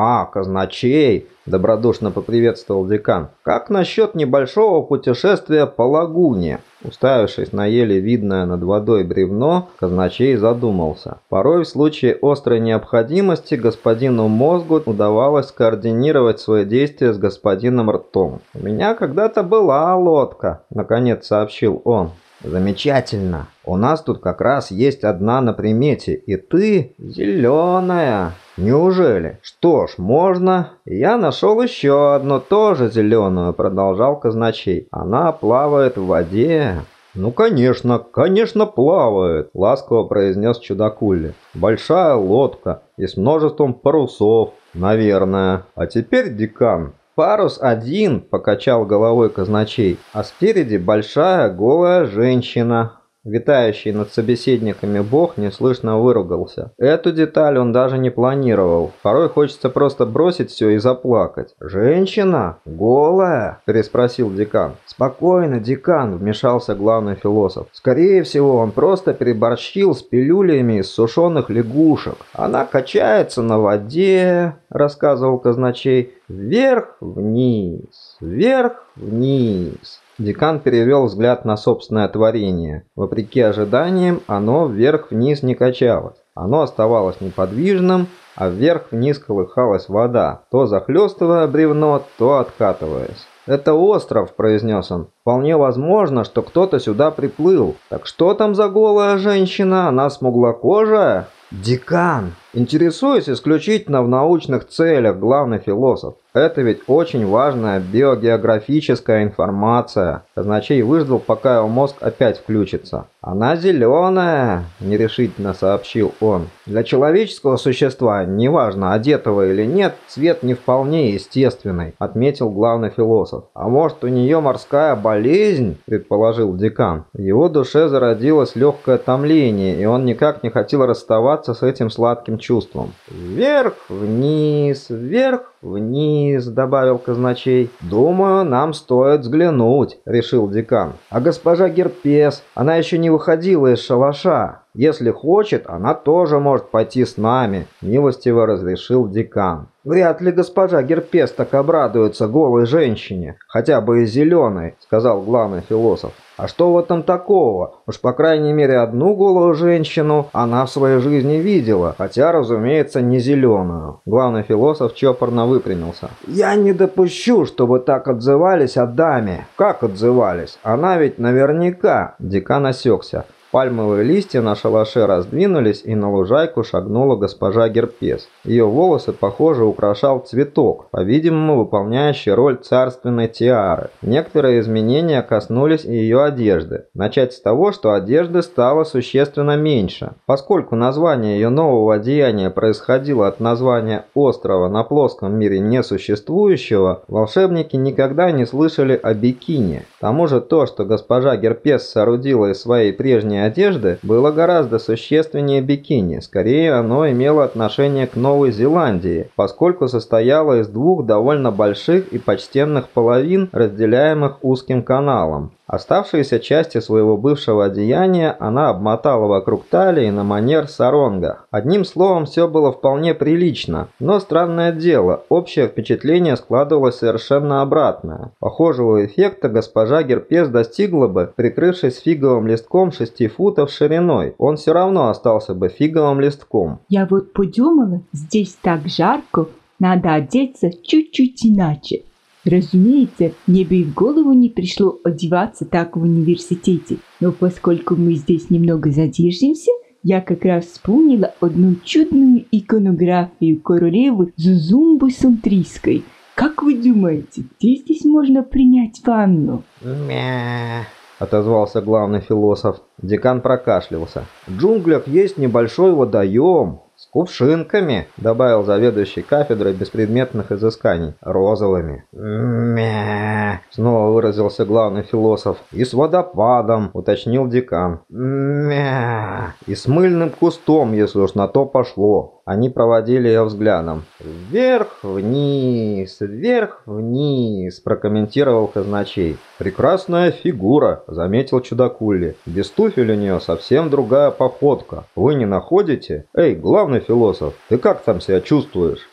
«А, казначей!» – добродушно поприветствовал декан. «Как насчет небольшого путешествия по лагуне?» Уставившись на еле видное над водой бревно, казначей задумался. Порой в случае острой необходимости господину мозгу удавалось координировать свои действия с господином ртом. «У меня когда-то была лодка», – наконец сообщил он. «Замечательно. У нас тут как раз есть одна на примете, и ты зеленая». «Неужели? Что ж, можно. Я нашел еще одну, тоже зеленую», — продолжал казначей. «Она плавает в воде». «Ну, конечно, конечно плавает», — ласково произнес чудакули. «Большая лодка и с множеством парусов, наверное. А теперь, декан, «Парус один», — покачал головой казначей, «а спереди большая голая женщина, Витающий над собеседниками бог неслышно выругался. Эту деталь он даже не планировал. Порой хочется просто бросить все и заплакать. «Женщина? Голая?» – переспросил декан. «Спокойно, декан», – вмешался главный философ. «Скорее всего, он просто переборщил с пилюлями из сушеных лягушек. Она качается на воде», – рассказывал казначей. «Вверх-вниз, вверх-вниз». Декан перевел взгляд на собственное творение. Вопреки ожиданиям, оно вверх-вниз не качалось. Оно оставалось неподвижным, а вверх-вниз колыхалась вода, то захлестывая бревно, то откатываясь. «Это остров», – произнес он. «Вполне возможно, что кто-то сюда приплыл. Так что там за голая женщина? Она смуглокожая?» «Декан!» Интересуюсь исключительно в научных целях, главный философ. Это ведь очень важная биогеографическая информация. Казначей выждал, пока его мозг опять включится. «Она зеленая», – нерешительно сообщил он. «Для человеческого существа, неважно, одетого или нет, цвет не вполне естественный», – отметил главный философ. «А может, у нее морская болезнь?» – предположил декан. В его душе зародилось легкое томление, и он никак не хотел расставаться с этим сладким чувством. «Вверх, вниз, вверх, вниз», – добавил казначей. «Думаю, нам стоит взглянуть», – решил декан. «А госпожа Герпес, она еще не выходила из шалаша. Если хочет, она тоже может пойти с нами», – милостиво разрешил декан. «Вряд ли госпожа Герпес так обрадуется голой женщине, хотя бы и зеленой», – сказал главный философ. А что в этом такого? Уж по крайней мере одну голую женщину она в своей жизни видела, хотя, разумеется, не зеленую. Главный философ чопорно выпрямился. «Я не допущу, чтобы так отзывались о даме». «Как отзывались? Она ведь наверняка...» Декан осекся. Пальмовые листья на шалаше раздвинулись, и на лужайку шагнула госпожа Герпес. Ее волосы, похоже, украшал цветок, по-видимому, выполняющий роль царственной тиары. Некоторые изменения коснулись и ее одежды. Начать с того, что одежды стало существенно меньше. Поскольку название ее нового одеяния происходило от названия острова на плоском мире несуществующего, волшебники никогда не слышали о бикини. К тому же то, что госпожа Герпес соорудила из своей прежней верхней одежды было гораздо существеннее бикини, скорее оно имело отношение к Новой Зеландии, поскольку состояло из двух довольно больших и почтенных половин, разделяемых узким каналом. Оставшиеся части своего бывшего одеяния она обмотала вокруг талии на манер саронга. Одним словом, все было вполне прилично, но странное дело, общее впечатление складывалось совершенно обратное. Похожего эффекта госпожа Герпес достигла бы, прикрывшись фиговым листком 6 футов шириной. Он все равно остался бы фиговым листком. Я вот подумала, здесь так жарко, надо одеться чуть-чуть иначе. Разумеется, мне бы и в голову не пришло одеваться так в университете, но поскольку мы здесь немного задержимся, я как раз вспомнила одну чудную иконографию королевы Зузумбы Сантрийской. Как вы думаете, где здесь можно принять ванну? Мя. отозвался главный философ. Декан прокашлялся. В джунглях есть небольшой водоем, «С кувшинками», — добавил заведующий кафедрой беспредметных изысканий, — «розовыми». «Мя», — снова выразился главный философ. «И с водопадом», — уточнил декан. «Мя», — и с мыльным кустом, если уж на то пошло. Они проводили ее взглядом. «Вверх-вниз, вверх-вниз», – прокомментировал казначей. «Прекрасная фигура», – заметил чудакулли. «Без туфель у нее совсем другая походка. Вы не находите? Эй, главный философ, ты как там себя чувствуешь?»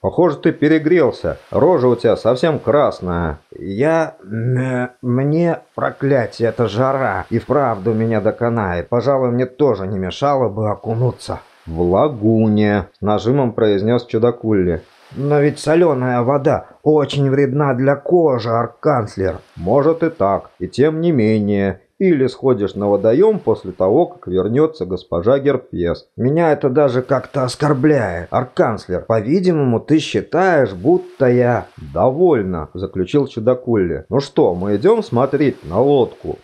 Похоже, ты перегрелся. Рожа у тебя совсем красная. Я... Мне, проклятие, это жара. И вправду меня доконает. Пожалуй, мне тоже не мешало бы окунуться. «В лагуне», — нажимом произнес чудакулли. «Но ведь соленая вода очень вредна для кожи, арканцлер». «Может и так, и тем не менее. Или сходишь на водоем после того, как вернется госпожа Герпес. Меня это даже как-то оскорбляет. Арканцлер, по-видимому, ты считаешь, будто я... Довольно, заключил чудакулли. Ну что, мы идем смотреть на лодку?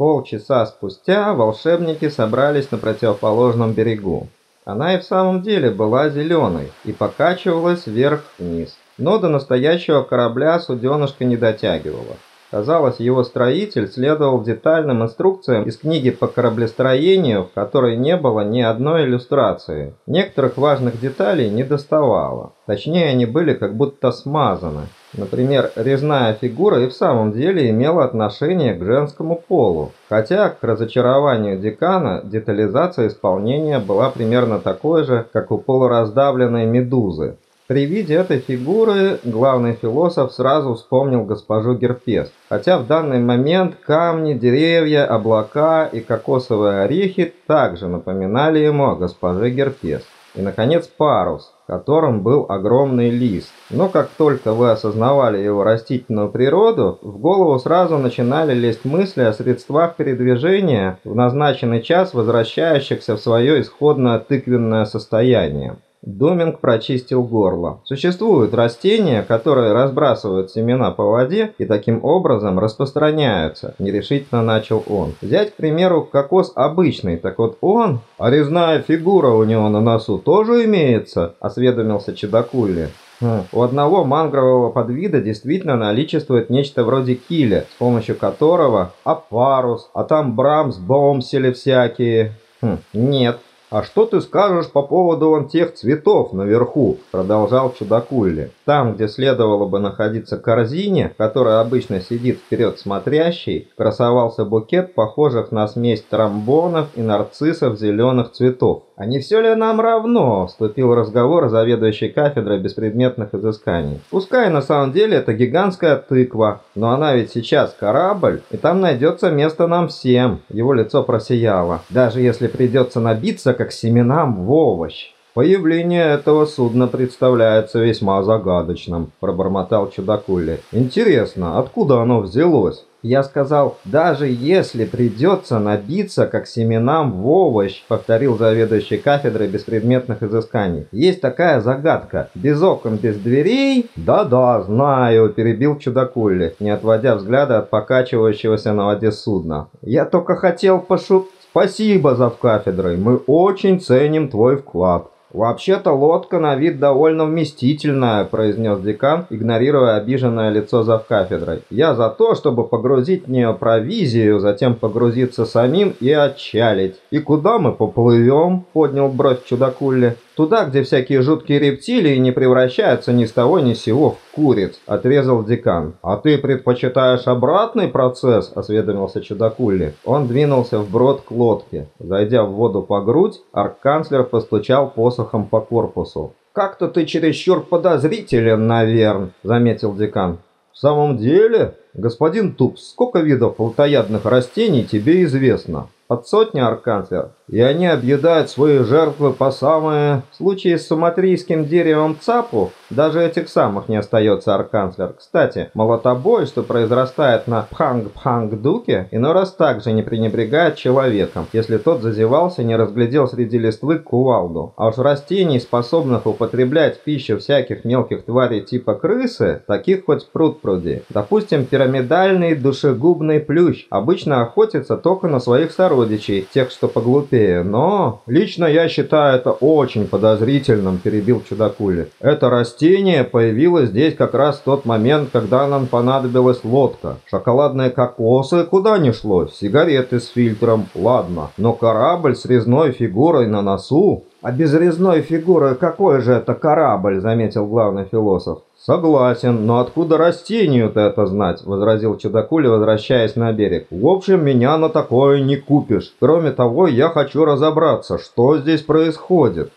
Полчаса спустя волшебники собрались на противоположном берегу. Она и в самом деле была зеленой и покачивалась вверх-вниз. Но до настоящего корабля суденышка не дотягивала. Казалось, его строитель следовал детальным инструкциям из книги по кораблестроению, в которой не было ни одной иллюстрации. Некоторых важных деталей не доставало. Точнее, они были как будто смазаны. Например, резная фигура и в самом деле имела отношение к женскому полу, хотя к разочарованию декана детализация исполнения была примерно такой же, как у полураздавленной медузы. При виде этой фигуры главный философ сразу вспомнил госпожу Герпес, хотя в данный момент камни, деревья, облака и кокосовые орехи также напоминали ему о госпоже Герпес. И, наконец, парус, которым был огромный лист. Но как только вы осознавали его растительную природу, в голову сразу начинали лезть мысли о средствах передвижения в назначенный час возвращающихся в свое исходное тыквенное состояние. Доминг прочистил горло. Существуют растения, которые разбрасывают семена по воде и таким образом распространяются, нерешительно начал он. Взять, к примеру, кокос обычный, так вот он, а резная фигура у него на носу тоже имеется, осведомился Чедакулли. Хм. У одного мангрового подвида действительно наличествует нечто вроде киля, с помощью которого апарус, а там брамс, бомсели всякие. Хм. Нет, «А что ты скажешь по поводу вон тех цветов наверху?» – продолжал чудакулли. Там, где следовало бы находиться корзине, которая обычно сидит вперед смотрящий, красовался букет похожих на смесь тромбонов и нарциссов зеленых цветов. «А не все ли нам равно?» – вступил разговор заведующий кафедрой беспредметных изысканий. «Пускай на самом деле это гигантская тыква, но она ведь сейчас корабль, и там найдется место нам всем». Его лицо просияло. «Даже если придется набиться как семенам в овощ. «Появление этого судна представляется весьма загадочным», – пробормотал Чудакули. «Интересно, откуда оно взялось?» «Я сказал, даже если придется набиться, как семенам в овощ», – повторил заведующий кафедрой беспредметных изысканий. «Есть такая загадка. Без окон, без дверей?» «Да-да, знаю», – перебил Чудакули, не отводя взгляда от покачивающегося на воде судна. «Я только хотел пошутить». «Спасибо, завкафедрой, мы очень ценим твой вклад». «Вообще-то лодка на вид довольно вместительная», – произнес декан, игнорируя обиженное лицо завкафедрой. «Я за то, чтобы погрузить в нее провизию, затем погрузиться самим и отчалить». «И куда мы поплывем?» – поднял бровь чудакулли. Туда, где всякие жуткие рептилии не превращаются ни с того ни с сего в куриц, отрезал декан. А ты предпочитаешь обратный процесс, осведомился чудакулли. Он двинулся вброд к лодке. Зайдя в воду по грудь, арканцлер постучал посохом по корпусу. «Как-то ты чересчур подозрителен, наверное», — заметил декан. «В самом деле, господин Тупс, сколько видов плотоядных растений тебе известно?» «От сотни, аркканцлер. И они объедают свои жертвы по самые... В случае с суматрийским деревом цапу, даже этих самых не остается, аркканцлер. Кстати, молотобой, что произрастает на Пханг-Пханг-Дуке, иной раз также не пренебрегает человеком, если тот зазевался, не разглядел среди листвы кувалду. А уж растений, способных употреблять пищу всяких мелких тварей типа крысы, таких хоть пруд пруди. Допустим, пирамидальный душегубный плющ обычно охотится только на своих сородичей, тех, что поглупее. Но лично я считаю это очень подозрительным, перебил чудакули. Это растение появилось здесь как раз в тот момент, когда нам понадобилась лодка. Шоколадные кокосы куда ни шло, сигареты с фильтром, ладно. Но корабль с резной фигурой на носу «А без резной фигуры какой же это корабль?» – заметил главный философ. «Согласен, но откуда растению-то это знать?» – возразил Чудакули, возвращаясь на берег. «В общем, меня на такое не купишь. Кроме того, я хочу разобраться, что здесь происходит».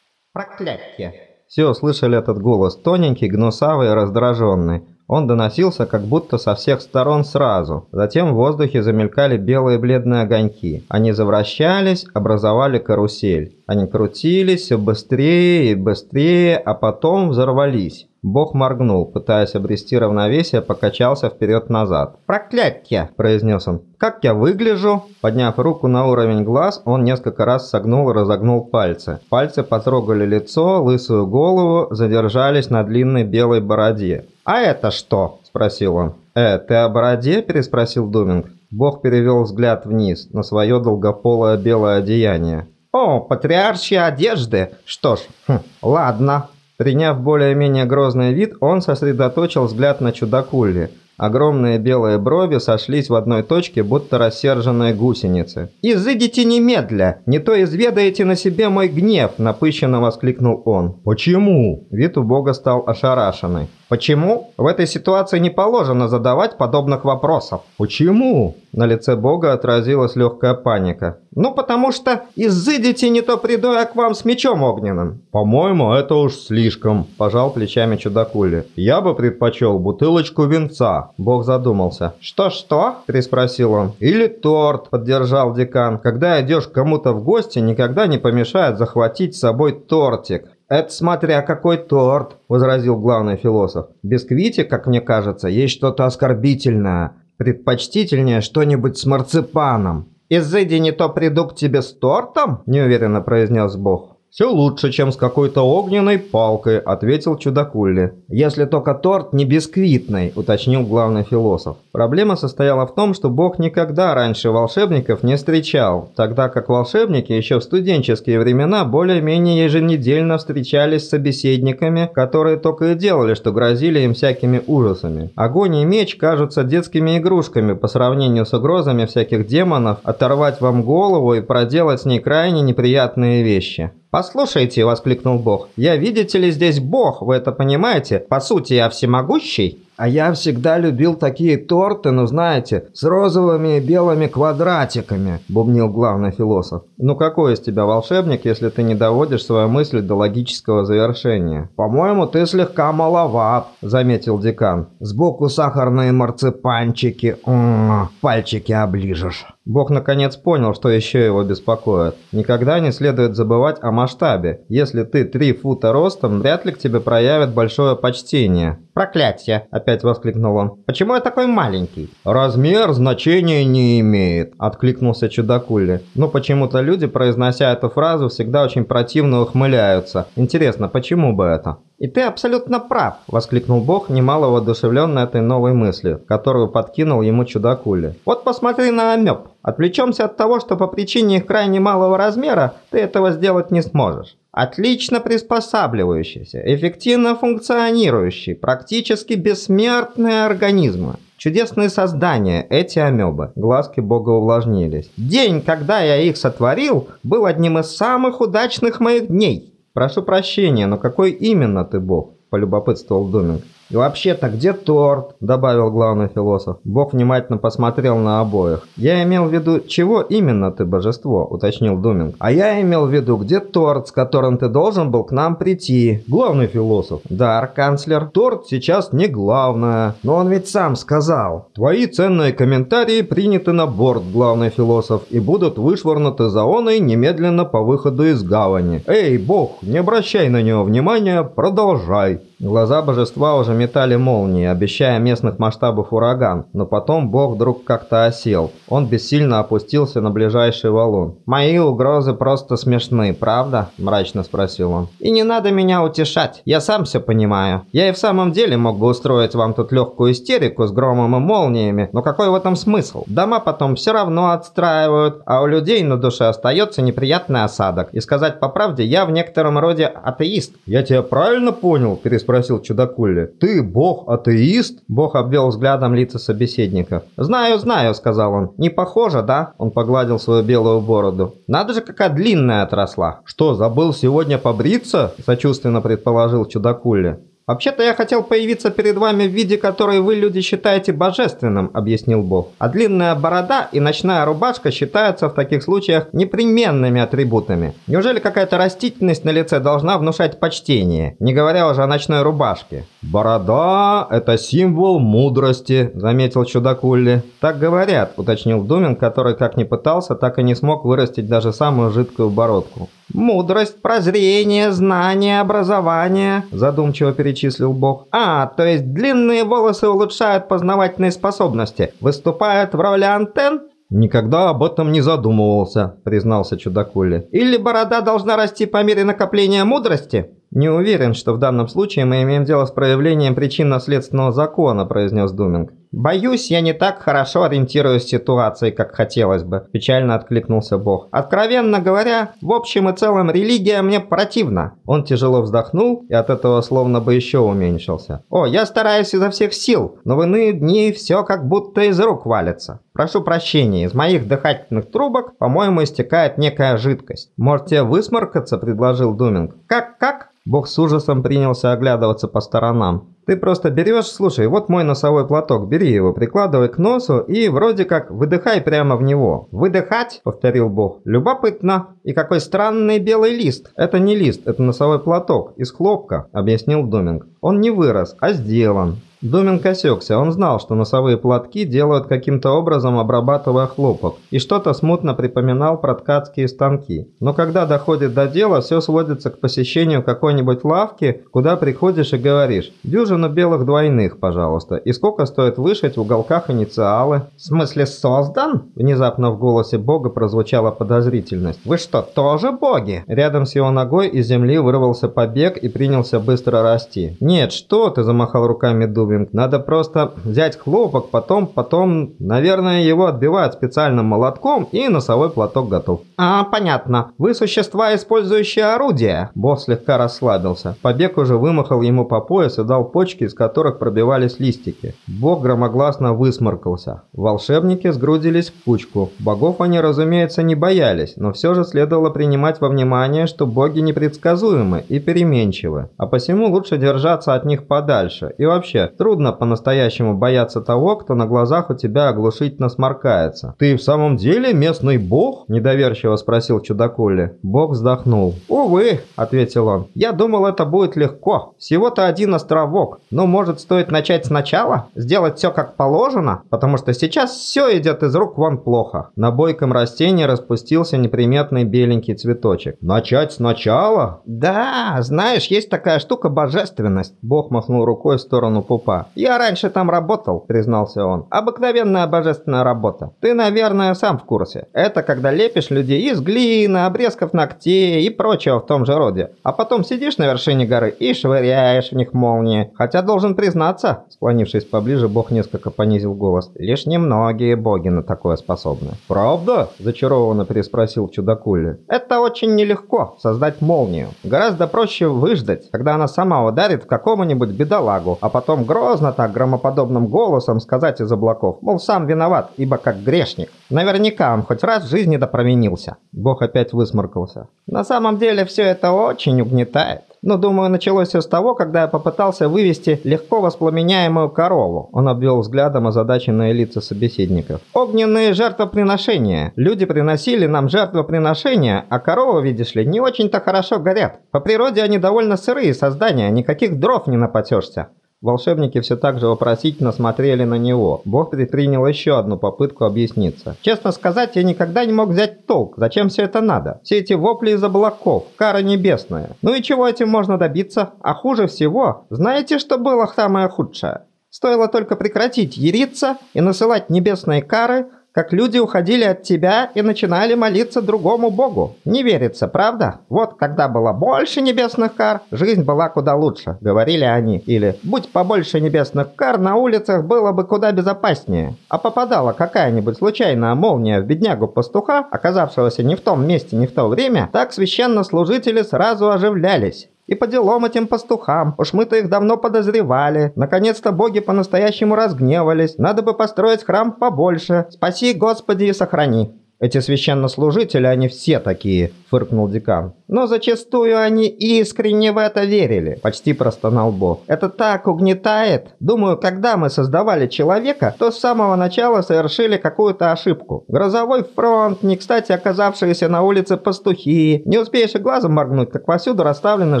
Проклятье! Все слышали этот голос, тоненький, гнусавый и раздраженный. Он доносился как будто со всех сторон сразу. Затем в воздухе замелькали белые бледные огоньки. Они завращались, образовали карусель. Они крутились все быстрее и быстрее, а потом взорвались. Бог моргнул, пытаясь обрести равновесие, покачался вперед-назад. «Проклятье!» – произнес он. «Как я выгляжу?» Подняв руку на уровень глаз, он несколько раз согнул и разогнул пальцы. Пальцы потрогали лицо, лысую голову, задержались на длинной белой бороде. «А это что?» – спросил он. «Э, ты о бороде?» – переспросил Думинг. Бог перевел взгляд вниз, на свое долгополое белое одеяние. «О, патриаршьи одежды! Что ж, хм, ладно». Приняв более-менее грозный вид, он сосредоточил взгляд на чудакулли. Огромные белые брови сошлись в одной точке, будто рассерженные гусеницы. «Изыдите немедля! Не то изведаете на себе мой гнев!» – напыщенно воскликнул он. «Почему?» Вид у бога стал ошарашенный. Почему? В этой ситуации не положено задавать подобных вопросов. Почему? На лице Бога отразилась легкая паника. Ну, потому что изыдите не то приду я к вам с мечом огненным. По-моему, это уж слишком, пожал плечами чудакули. Я бы предпочел бутылочку винца. Бог задумался. Что-что? Переспросил он. Или торт, поддержал декан. Когда идешь к кому-то в гости, никогда не помешает захватить с собой тортик. «Это смотря какой торт», – возразил главный философ. «Бисквитик, как мне кажется, есть что-то оскорбительное. Предпочтительнее что-нибудь с марципаном». «Изыди не то приду к тебе с тортом?» – неуверенно произнес Бог. «Все лучше, чем с какой-то огненной палкой», — ответил чудакулли. «Если только торт не бисквитный», — уточнил главный философ. Проблема состояла в том, что Бог никогда раньше волшебников не встречал, тогда как волшебники еще в студенческие времена более-менее еженедельно встречались с собеседниками, которые только и делали, что грозили им всякими ужасами. Огонь и меч кажутся детскими игрушками по сравнению с угрозами всяких демонов оторвать вам голову и проделать с ней крайне неприятные вещи. «Послушайте», — воскликнул Бог, — «я, видите ли, здесь Бог, вы это понимаете? По сути, я всемогущий». А я всегда любил такие торты, ну знаете, с розовыми и белыми квадратиками, бубнил главный философ. Ну какой из тебя волшебник, если ты не доводишь свою мысль до логического завершения? По-моему, ты слегка маловат, заметил декан. Сбоку сахарные марципанчики, М -м, пальчики оближешь. Бог наконец понял, что еще его беспокоит. Никогда не следует забывать о масштабе. Если ты три фута ростом, вряд ли к тебе проявят большое почтение. «Проклятие!» – опять воскликнул он. «Почему я такой маленький?» «Размер значения не имеет», – откликнулся чудакули. Но почему-то люди, произнося эту фразу, всегда очень противно ухмыляются. Интересно, почему бы это? «И ты абсолютно прав!» – воскликнул Бог, немало воодушевленный этой новой мыслью, которую подкинул ему чудакули. «Вот посмотри на амеб. Отвлечемся от того, что по причине их крайне малого размера ты этого сделать не сможешь. Отлично приспосабливающиеся, эффективно функционирующие, практически бессмертные организмы. Чудесные создания, эти амебы. Глазки бога увлажнились. День, когда я их сотворил, был одним из самых удачных моих дней. «Прошу прощения, но какой именно ты бог?» – полюбопытствовал Думинг. И вообще-то где торт?» – добавил главный философ. Бог внимательно посмотрел на обоих. «Я имел в виду, чего именно ты божество?» – уточнил Думинг. «А я имел в виду, где торт, с которым ты должен был к нам прийти?» «Главный философ». «Да, канцлер, торт сейчас не главное, но он ведь сам сказал». «Твои ценные комментарии приняты на борт, главный философ, и будут вышвырнуты за оной немедленно по выходу из гавани. Эй, Бог, не обращай на него внимания, продолжай». Глаза божества уже метали молнии, обещая местных масштабов ураган, но потом бог вдруг как-то осел. Он бессильно опустился на ближайший валун. «Мои угрозы просто смешны, правда?» – мрачно спросил он. «И не надо меня утешать, я сам все понимаю. Я и в самом деле мог бы устроить вам тут легкую истерику с громом и молниями, но какой в этом смысл? Дома потом все равно отстраивают, а у людей на душе остается неприятный осадок. И сказать по правде, я в некотором роде атеист». «Я тебя правильно понял?» – переспросил спросил чудакули. «Ты бог-атеист?» Бог обвел взглядом лица собеседников. «Знаю, знаю», — сказал он. «Не похоже, да?» Он погладил свою белую бороду. «Надо же, какая длинная отросла!» «Что, забыл сегодня побриться?» — сочувственно предположил чудакули. «Вообще-то я хотел появиться перед вами в виде, который вы, люди, считаете божественным», — объяснил Бог. «А длинная борода и ночная рубашка считаются в таких случаях непременными атрибутами. Неужели какая-то растительность на лице должна внушать почтение, не говоря уже о ночной рубашке?» «Борода — это символ мудрости», — заметил чудакулли. «Так говорят», — уточнил Думин, который как ни пытался, так и не смог вырастить даже самую жидкую бородку. «Мудрость, прозрение, знание, образование», – задумчиво перечислил Бог. «А, то есть длинные волосы улучшают познавательные способности, выступают в роли антенн?» «Никогда об этом не задумывался», – признался чудакули. «Или борода должна расти по мере накопления мудрости?» «Не уверен, что в данном случае мы имеем дело с проявлением причинно-следственного закона», – произнес Думинг. «Боюсь, я не так хорошо ориентируюсь в ситуации, как хотелось бы», – печально откликнулся Бог. «Откровенно говоря, в общем и целом религия мне противна». Он тяжело вздохнул и от этого словно бы еще уменьшился. «О, я стараюсь изо всех сил, но в иные дни все как будто из рук валится. Прошу прощения, из моих дыхательных трубок, по-моему, истекает некая жидкость». «Можете высморкаться?» – предложил Думинг. «Как, как?» Бог с ужасом принялся оглядываться по сторонам. Ты просто берешь, слушай, вот мой носовой платок, бери его, прикладывай к носу и вроде как выдыхай прямо в него. Выдыхать, повторил Бог. Любопытно. И какой странный белый лист. Это не лист, это носовой платок из хлопка, объяснил Доминг. Он не вырос, а сделан. Доминг осекся, он знал, что носовые платки делают каким-то образом, обрабатывая хлопок, и что-то смутно припоминал про ткацкие станки. Но когда доходит до дела, все сводится к посещению какой-нибудь лавки, куда приходишь и говоришь «дюжину белых двойных, пожалуйста, и сколько стоит вышить в уголках инициалы?» «В смысле создан?» Внезапно в голосе бога прозвучала подозрительность. «Вы что, тоже боги?» Рядом с его ногой из земли вырвался побег и принялся быстро расти. «Нет, что ты!» – замахал руками Дуб Тюбинг. Надо просто взять хлопок, потом, потом, наверное, его отбивать специальным молотком и носовой платок готов. А, понятно. Вы существа, использующие орудия. Босс слегка расслабился. Побег уже вымахал ему по пояс и дал почки, из которых пробивались листики. Бог громогласно высморкался. Волшебники сгрудились в кучку. Богов они, разумеется, не боялись, но все же следовало принимать во внимание, что боги непредсказуемы и переменчивы, а посему лучше держаться от них подальше. И вообще, Трудно по-настоящему бояться того, кто на глазах у тебя оглушительно сморкается. «Ты в самом деле местный бог?» – недоверчиво спросил чудакули. Бог вздохнул. «Увы», – ответил он. «Я думал, это будет легко. Всего-то один островок. Но может стоит начать сначала? Сделать все как положено? Потому что сейчас все идет из рук вон плохо». На бойком растении распустился неприметный беленький цветочек. «Начать сначала?» «Да, знаешь, есть такая штука божественность». Бог махнул рукой в сторону пупа толпа. «Я раньше там работал», — признался он. «Обыкновенная божественная работа. Ты, наверное, сам в курсе. Это когда лепишь людей из глины, обрезков ногтей и прочего в том же роде. А потом сидишь на вершине горы и швыряешь в них молнии. Хотя должен признаться, склонившись поближе, бог несколько понизил голос. Лишь немногие боги на такое способны. «Правда?» – зачарованно переспросил чудакули. «Это очень нелегко, создать молнию. Гораздо проще выждать, когда она сама ударит в какому-нибудь бедолагу, а потом гром грозно так громоподобным голосом сказать из облаков, мол, сам виноват, ибо как грешник. Наверняка он хоть раз в жизни допровинился. Бог опять высморкался. На самом деле все это очень угнетает. Но, думаю, началось все с того, когда я попытался вывести легко воспламеняемую корову. Он обвел взглядом озадаченные лица собеседников. Огненные жертвоприношения. Люди приносили нам жертвоприношения, а коровы, видишь ли, не очень-то хорошо горят. По природе они довольно сырые создания, никаких дров не напотешься. Волшебники все так же вопросительно смотрели на него. Бог предпринял еще одну попытку объясниться. «Честно сказать, я никогда не мог взять толк. Зачем все это надо? Все эти вопли из облаков, кара небесная. Ну и чего этим можно добиться? А хуже всего, знаете, что было самое худшее? Стоило только прекратить яриться и насылать небесные кары, как люди уходили от тебя и начинали молиться другому богу. Не верится, правда? Вот когда было больше небесных кар, жизнь была куда лучше, говорили они. Или будь побольше небесных кар, на улицах было бы куда безопаснее. А попадала какая-нибудь случайная молния в беднягу-пастуха, оказавшегося не в том месте, не в то время, так священнослужители сразу оживлялись. И по делам этим пастухам. Уж мы-то их давно подозревали. Наконец-то боги по-настоящему разгневались. Надо бы построить храм побольше. Спаси, Господи, и сохрани. Эти священнослужители, они все такие, фыркнул декан. Но зачастую они искренне в это верили, почти простонал Бог. Это так угнетает. Думаю, когда мы создавали человека, то с самого начала совершили какую-то ошибку. Грозовой фронт, не кстати оказавшиеся на улице пастухи. Не успеешь и глазом моргнуть, как повсюду расставлены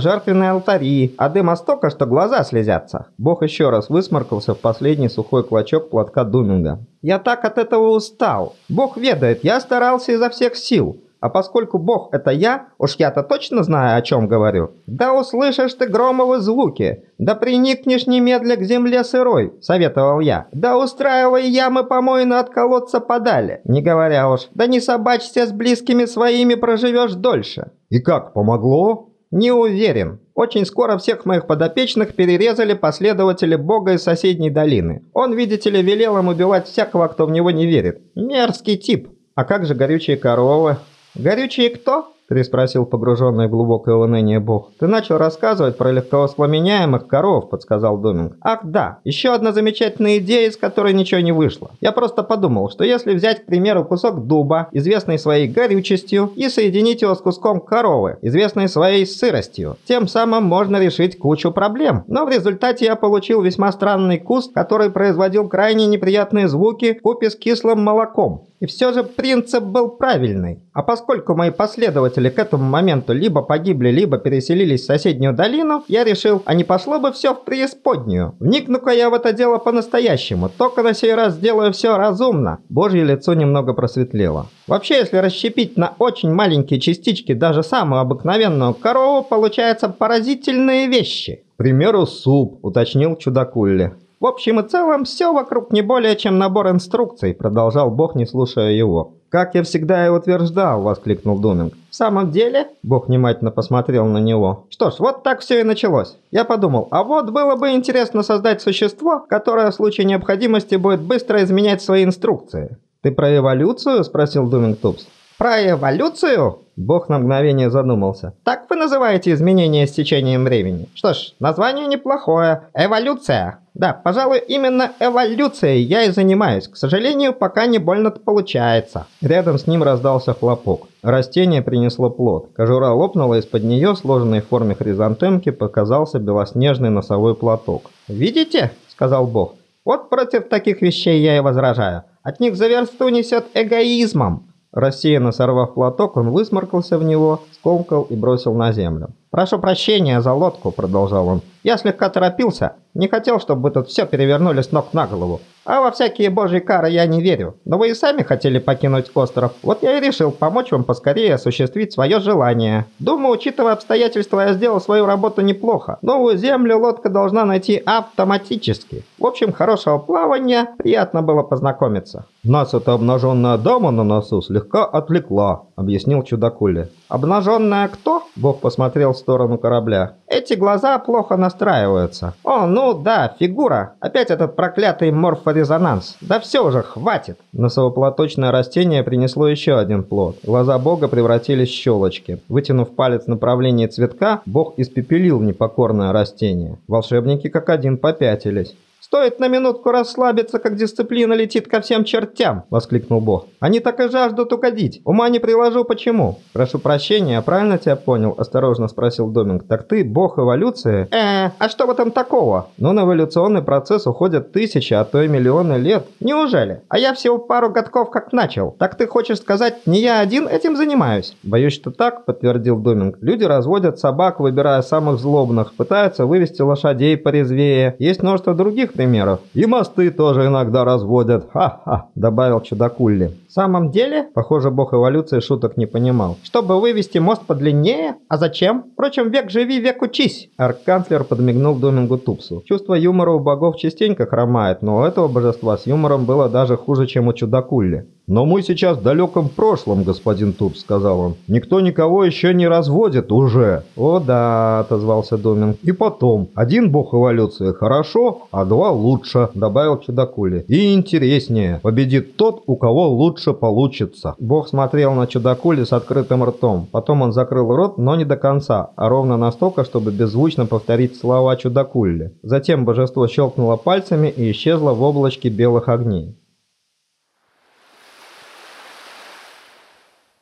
жертвенные алтари, а дыма столько, что глаза слезятся. Бог еще раз высморкался в последний сухой клочок платка Думинга. Я так от этого устал. Бог ведает, я старался изо всех сил. А поскольку Бог это я, уж я-то точно знаю, о чем говорю. Да услышишь ты громовые звуки, да приникнешь немедля к земле сырой, советовал я. Да устраивай ямы помойно от колодца подали, не говоря уж, да не собачься с близкими своими, проживешь дольше. И как, помогло? Не уверен. Очень скоро всех моих подопечных перерезали последователи бога из соседней долины. Он, видите ли, велел им убивать всякого, кто в него не верит. Мерзкий тип. А как же горючие коровы? Горючие кто? переспросил погруженный в глубокое уныние бог. «Ты начал рассказывать про легковоспламеняемых коров», — подсказал Доминг. «Ах да, еще одна замечательная идея, из которой ничего не вышло. Я просто подумал, что если взять, к примеру, кусок дуба, известный своей горючестью, и соединить его с куском коровы, известной своей сыростью, тем самым можно решить кучу проблем. Но в результате я получил весьма странный куст, который производил крайне неприятные звуки в купе с кислым молоком. И все же принцип был правильный. А поскольку мои последователи к этому моменту либо погибли, либо переселились в соседнюю долину, я решил, а не пошло бы все в преисподнюю. Вникну-ка я в это дело по-настоящему, только на сей раз сделаю все разумно. Божье лицо немного просветлело. Вообще, если расщепить на очень маленькие частички даже самую обыкновенную корову, получаются поразительные вещи. К примеру, суп, уточнил чудакулли. В общем и целом, все вокруг не более чем набор инструкций, продолжал Бог, не слушая его. «Как я всегда и утверждал!» – воскликнул Думинг. «В самом деле?» – Бог внимательно посмотрел на него. «Что ж, вот так все и началось. Я подумал, а вот было бы интересно создать существо, которое в случае необходимости будет быстро изменять свои инструкции». «Ты про эволюцию?» – спросил Думинг Тупс. «Про эволюцию?» Бог на мгновение задумался. «Так вы называете изменения с течением времени? Что ж, название неплохое. Эволюция. Да, пожалуй, именно эволюцией я и занимаюсь. К сожалению, пока не больно-то получается». Рядом с ним раздался хлопок. Растение принесло плод. Кожура лопнула, из-под нее, сложенной в форме хризантемки, показался белоснежный носовой платок. «Видите?» – сказал Бог. «Вот против таких вещей я и возражаю. От них за версту несет эгоизмом. Рассеянно сорвав платок, он высморкался в него, скомкал и бросил на землю. «Прошу прощения за лодку», – продолжал он. «Я слегка торопился. Не хотел, чтобы тут все перевернули с ног на голову. А во всякие божьи кары я не верю. Но вы и сами хотели покинуть остров. Вот я и решил помочь вам поскорее осуществить свое желание. Думаю, учитывая обстоятельства, я сделал свою работу неплохо. Новую землю лодка должна найти автоматически. В общем, хорошего плавания. Приятно было познакомиться». «Нас эта обнаженная дама на носу слегка отвлекла», — объяснил чудакули. «Обнаженная кто?» — Бог посмотрел в сторону корабля. «Эти глаза плохо настраиваются. О, ну да, фигура. Опять этот проклятый морфорезонанс. Да все уже, хватит!» Носовоплаточное растение принесло еще один плод. Глаза Бога превратились в щелочки. Вытянув палец в направлении цветка, Бог испепелил непокорное растение. Волшебники как один попятились. Стоит на минутку расслабиться, как дисциплина летит ко всем чертям!» – воскликнул Бог. «Они так и жаждут угодить. Ума не приложу, почему?» «Прошу прощения, правильно тебя понял?» – осторожно спросил Доминг. «Так ты бог эволюции?» «Э, а что в этом такого?» «Ну, на эволюционный процесс уходят тысячи, а то и миллионы лет. Неужели? А я всего пару годков как начал. Так ты хочешь сказать, не я один этим занимаюсь?» «Боюсь, что так», – подтвердил Доминг. «Люди разводят собак, выбирая самых злобных, пытаются вывести лошадей порезвее. Есть множество других примеров. И мосты тоже иногда разводят. Ха-ха, добавил чудакулли. В самом деле, похоже, бог эволюции шуток не понимал. Чтобы вывести мост подлиннее? А зачем? Впрочем, век живи, век учись. Арканцлер подмигнул Домингу Тупсу. Чувство юмора у богов частенько хромает, но у этого божества с юмором было даже хуже, чем у чудакулли. «Но мы сейчас в далеком прошлом, господин Туп», — сказал он. «Никто никого еще не разводит уже». «О да», — отозвался Доминг. «И потом, один бог эволюции хорошо, а два лучше», — добавил Чудакули. «И интереснее. Победит тот, у кого лучше получится». Бог смотрел на Чудакули с открытым ртом. Потом он закрыл рот, но не до конца, а ровно настолько, чтобы беззвучно повторить слова Чудакули. Затем божество щелкнуло пальцами и исчезло в облачке белых огней.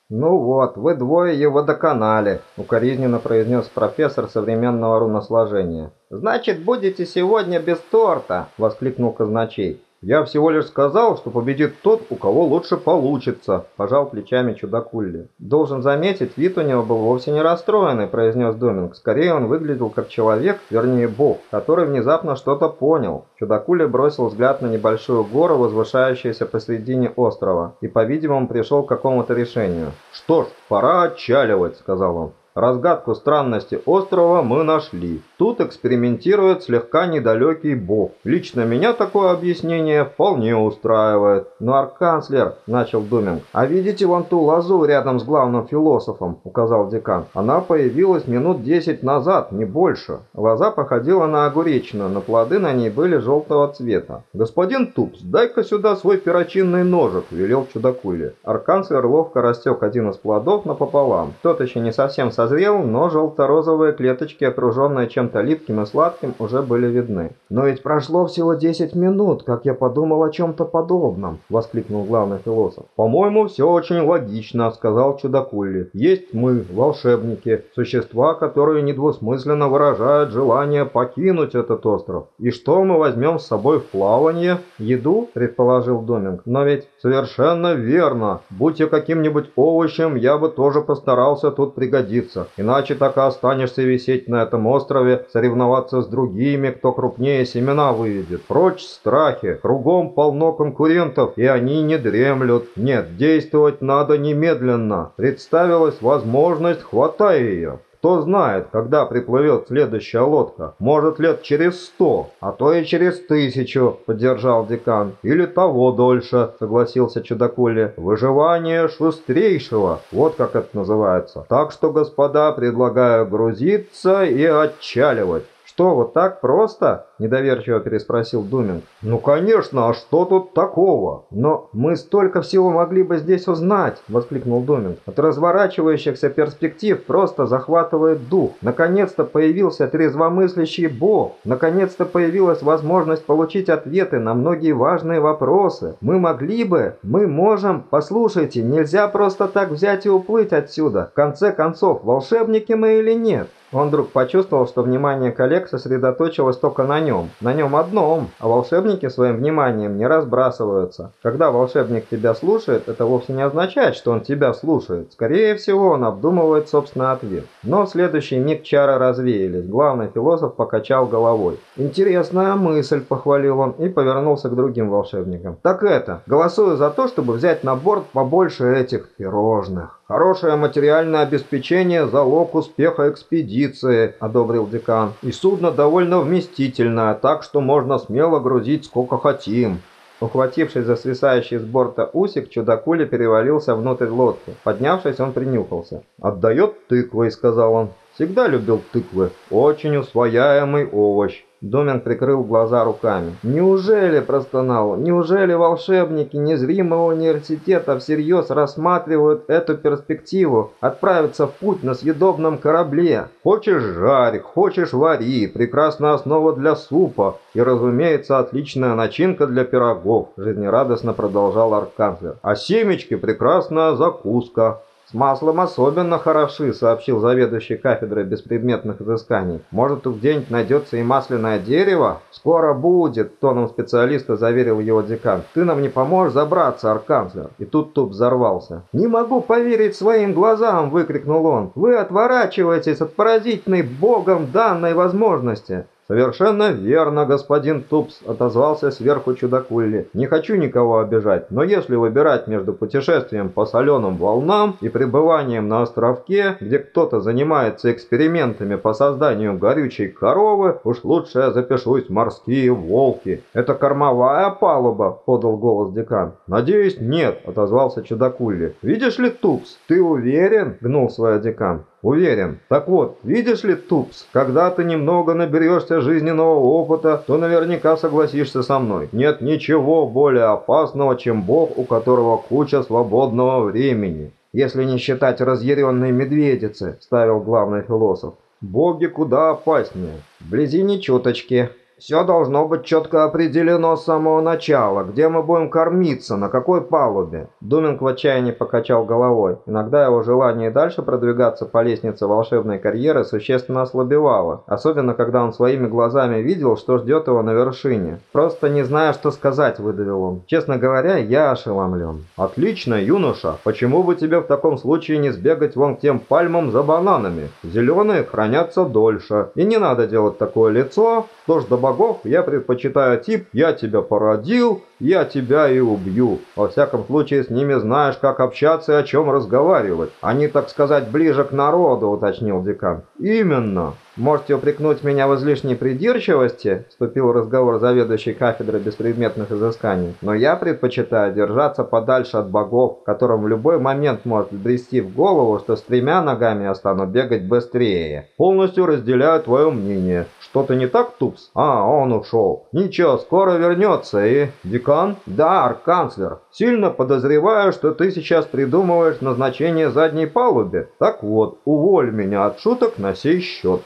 «Ну вот, вы двое его доконали», — укоризненно произнес профессор современного руносложения. «Значит, будете сегодня без торта!» — воскликнул казначей. «Я всего лишь сказал, что победит тот, у кого лучше получится», – пожал плечами чудакулли. «Должен заметить, вид у него был вовсе не расстроенный», – произнес Доминг. «Скорее он выглядел как человек, вернее бог, который внезапно что-то понял». Чудакулли бросил взгляд на небольшую гору, возвышающуюся посредине острова, и, по-видимому, пришел к какому-то решению. «Что ж, пора отчаливать», – сказал он. Разгадку странности острова мы нашли. Тут экспериментирует слегка недалекий бог. Лично меня такое объяснение вполне устраивает. Но арканцлер, начал Думинг, а видите вон ту лозу рядом с главным философом, указал декан. Она появилась минут десять назад, не больше. Лоза походила на огуречную, но плоды на ней были желтого цвета. Господин Тупс, дай-ка сюда свой перочинный ножик, велел чудакули. Арканцлер ловко растек один из плодов напополам. Тот еще не совсем созрел но желто-розовые клеточки, окруженные чем-то липким и сладким, уже были видны. «Но ведь прошло всего 10 минут, как я подумал о чем-то подобном», — воскликнул главный философ. «По-моему, все очень логично», — сказал Чудакулли. «Есть мы, волшебники, существа, которые недвусмысленно выражают желание покинуть этот остров. И что мы возьмем с собой в плавание? Еду?» — предположил Доминг. «Но ведь совершенно верно. Будь я каким-нибудь овощем, я бы тоже постарался тут пригодиться иначе так и останешься висеть на этом острове, соревноваться с другими, кто крупнее семена выведет. Прочь страхи, кругом полно конкурентов, и они не дремлют. Нет, действовать надо немедленно. Представилась возможность, хватай ее. Кто знает, когда приплывет следующая лодка. Может, лет через сто, а то и через тысячу, поддержал декан. Или того дольше, согласился чудакули. Выживание шустрейшего, вот как это называется. Так что, господа, предлагаю грузиться и отчаливать. «Что, вот так просто?» – недоверчиво переспросил Думинг. «Ну, конечно, а что тут такого?» «Но мы столько всего могли бы здесь узнать!» – воскликнул Думинг. «От разворачивающихся перспектив просто захватывает дух. Наконец-то появился трезвомыслящий бог. Наконец-то появилась возможность получить ответы на многие важные вопросы. Мы могли бы, мы можем... Послушайте, нельзя просто так взять и уплыть отсюда. В конце концов, волшебники мы или нет?» Он вдруг почувствовал, что внимание коллег сосредоточилось только на нем. На нем одном, а волшебники своим вниманием не разбрасываются. Когда волшебник тебя слушает, это вовсе не означает, что он тебя слушает. Скорее всего, он обдумывает собственный ответ. Но в следующий миг чары развеялись. Главный философ покачал головой. «Интересная мысль», – похвалил он и повернулся к другим волшебникам. «Так это, голосую за то, чтобы взять на борт побольше этих пирожных». «Хорошее материальное обеспечение – залог успеха экспедиции», – одобрил декан. «И судно довольно вместительное, так что можно смело грузить сколько хотим». Ухватившись за свисающий с борта усик, чудакуля перевалился внутрь лодки. Поднявшись, он принюхался. «Отдает тыквой», — сказал он. «Всегда любил тыквы. Очень усвояемый овощ». Домен прикрыл глаза руками. «Неужели, простонал, неужели волшебники незримого университета всерьез рассматривают эту перспективу отправиться в путь на съедобном корабле? Хочешь жарь, хочешь вари, прекрасная основа для супа и, разумеется, отличная начинка для пирогов», жизнерадостно продолжал арканцлер. «А семечки – прекрасная закуска». «С маслом особенно хороши», — сообщил заведующий кафедрой беспредметных изысканий. «Может, где-нибудь найдется и масляное дерево?» «Скоро будет», — тоном специалиста заверил его декан. «Ты нам не поможешь забраться, арканцлер?» И тут Туп взорвался. «Не могу поверить своим глазам!» — выкрикнул он. «Вы отворачиваетесь от поразительной богом данной возможности!» «Совершенно верно, господин Тупс», — отозвался сверху чудакулли. «Не хочу никого обижать, но если выбирать между путешествием по соленым волнам и пребыванием на островке, где кто-то занимается экспериментами по созданию горючей коровы, уж лучше я запишусь морские волки». «Это кормовая палуба», — подал голос декан. «Надеюсь, нет», — отозвался чудакулли. «Видишь ли, Тупс, ты уверен?» — гнул свой декан. Уверен. Так вот, видишь ли, Тупс, когда ты немного наберешься жизненного опыта, то наверняка согласишься со мной. Нет ничего более опасного, чем бог, у которого куча свободного времени. Если не считать разъяренной медведицы, ставил главный философ. Боги куда опаснее. Вблизи не чуточки. Все должно быть четко определено с самого начала, где мы будем кормиться, на какой палубе. Думинг в отчаянии покачал головой. Иногда его желание дальше продвигаться по лестнице волшебной карьеры существенно ослабевало, особенно когда он своими глазами видел, что ждет его на вершине. Просто не зная, что сказать, выдавил он. Честно говоря, я ошеломлен. Отлично, юноша. Почему бы тебе в таком случае не сбегать вон к тем пальмам за бананами? Зеленые хранятся дольше. И не надо делать такое лицо, что ж до богов я предпочитаю тип «я тебя породил», «я тебя и убью». Во всяком случае, с ними знаешь, как общаться и о чем разговаривать. Они, так сказать, ближе к народу, уточнил декан. Именно. «Можете упрекнуть меня в излишней придирчивости», – вступил разговор заведующий кафедрой беспредметных изысканий, «но я предпочитаю держаться подальше от богов, которым в любой момент может брести в голову, что с тремя ногами я стану бегать быстрее. Полностью разделяю твое мнение. Что-то не так, Тупс? А, он ушел. Ничего, скоро вернется и...» «Декан?» «Да, арканцлер. Сильно подозреваю, что ты сейчас придумываешь назначение задней палубе. Так вот, уволь меня от шуток на сей счет».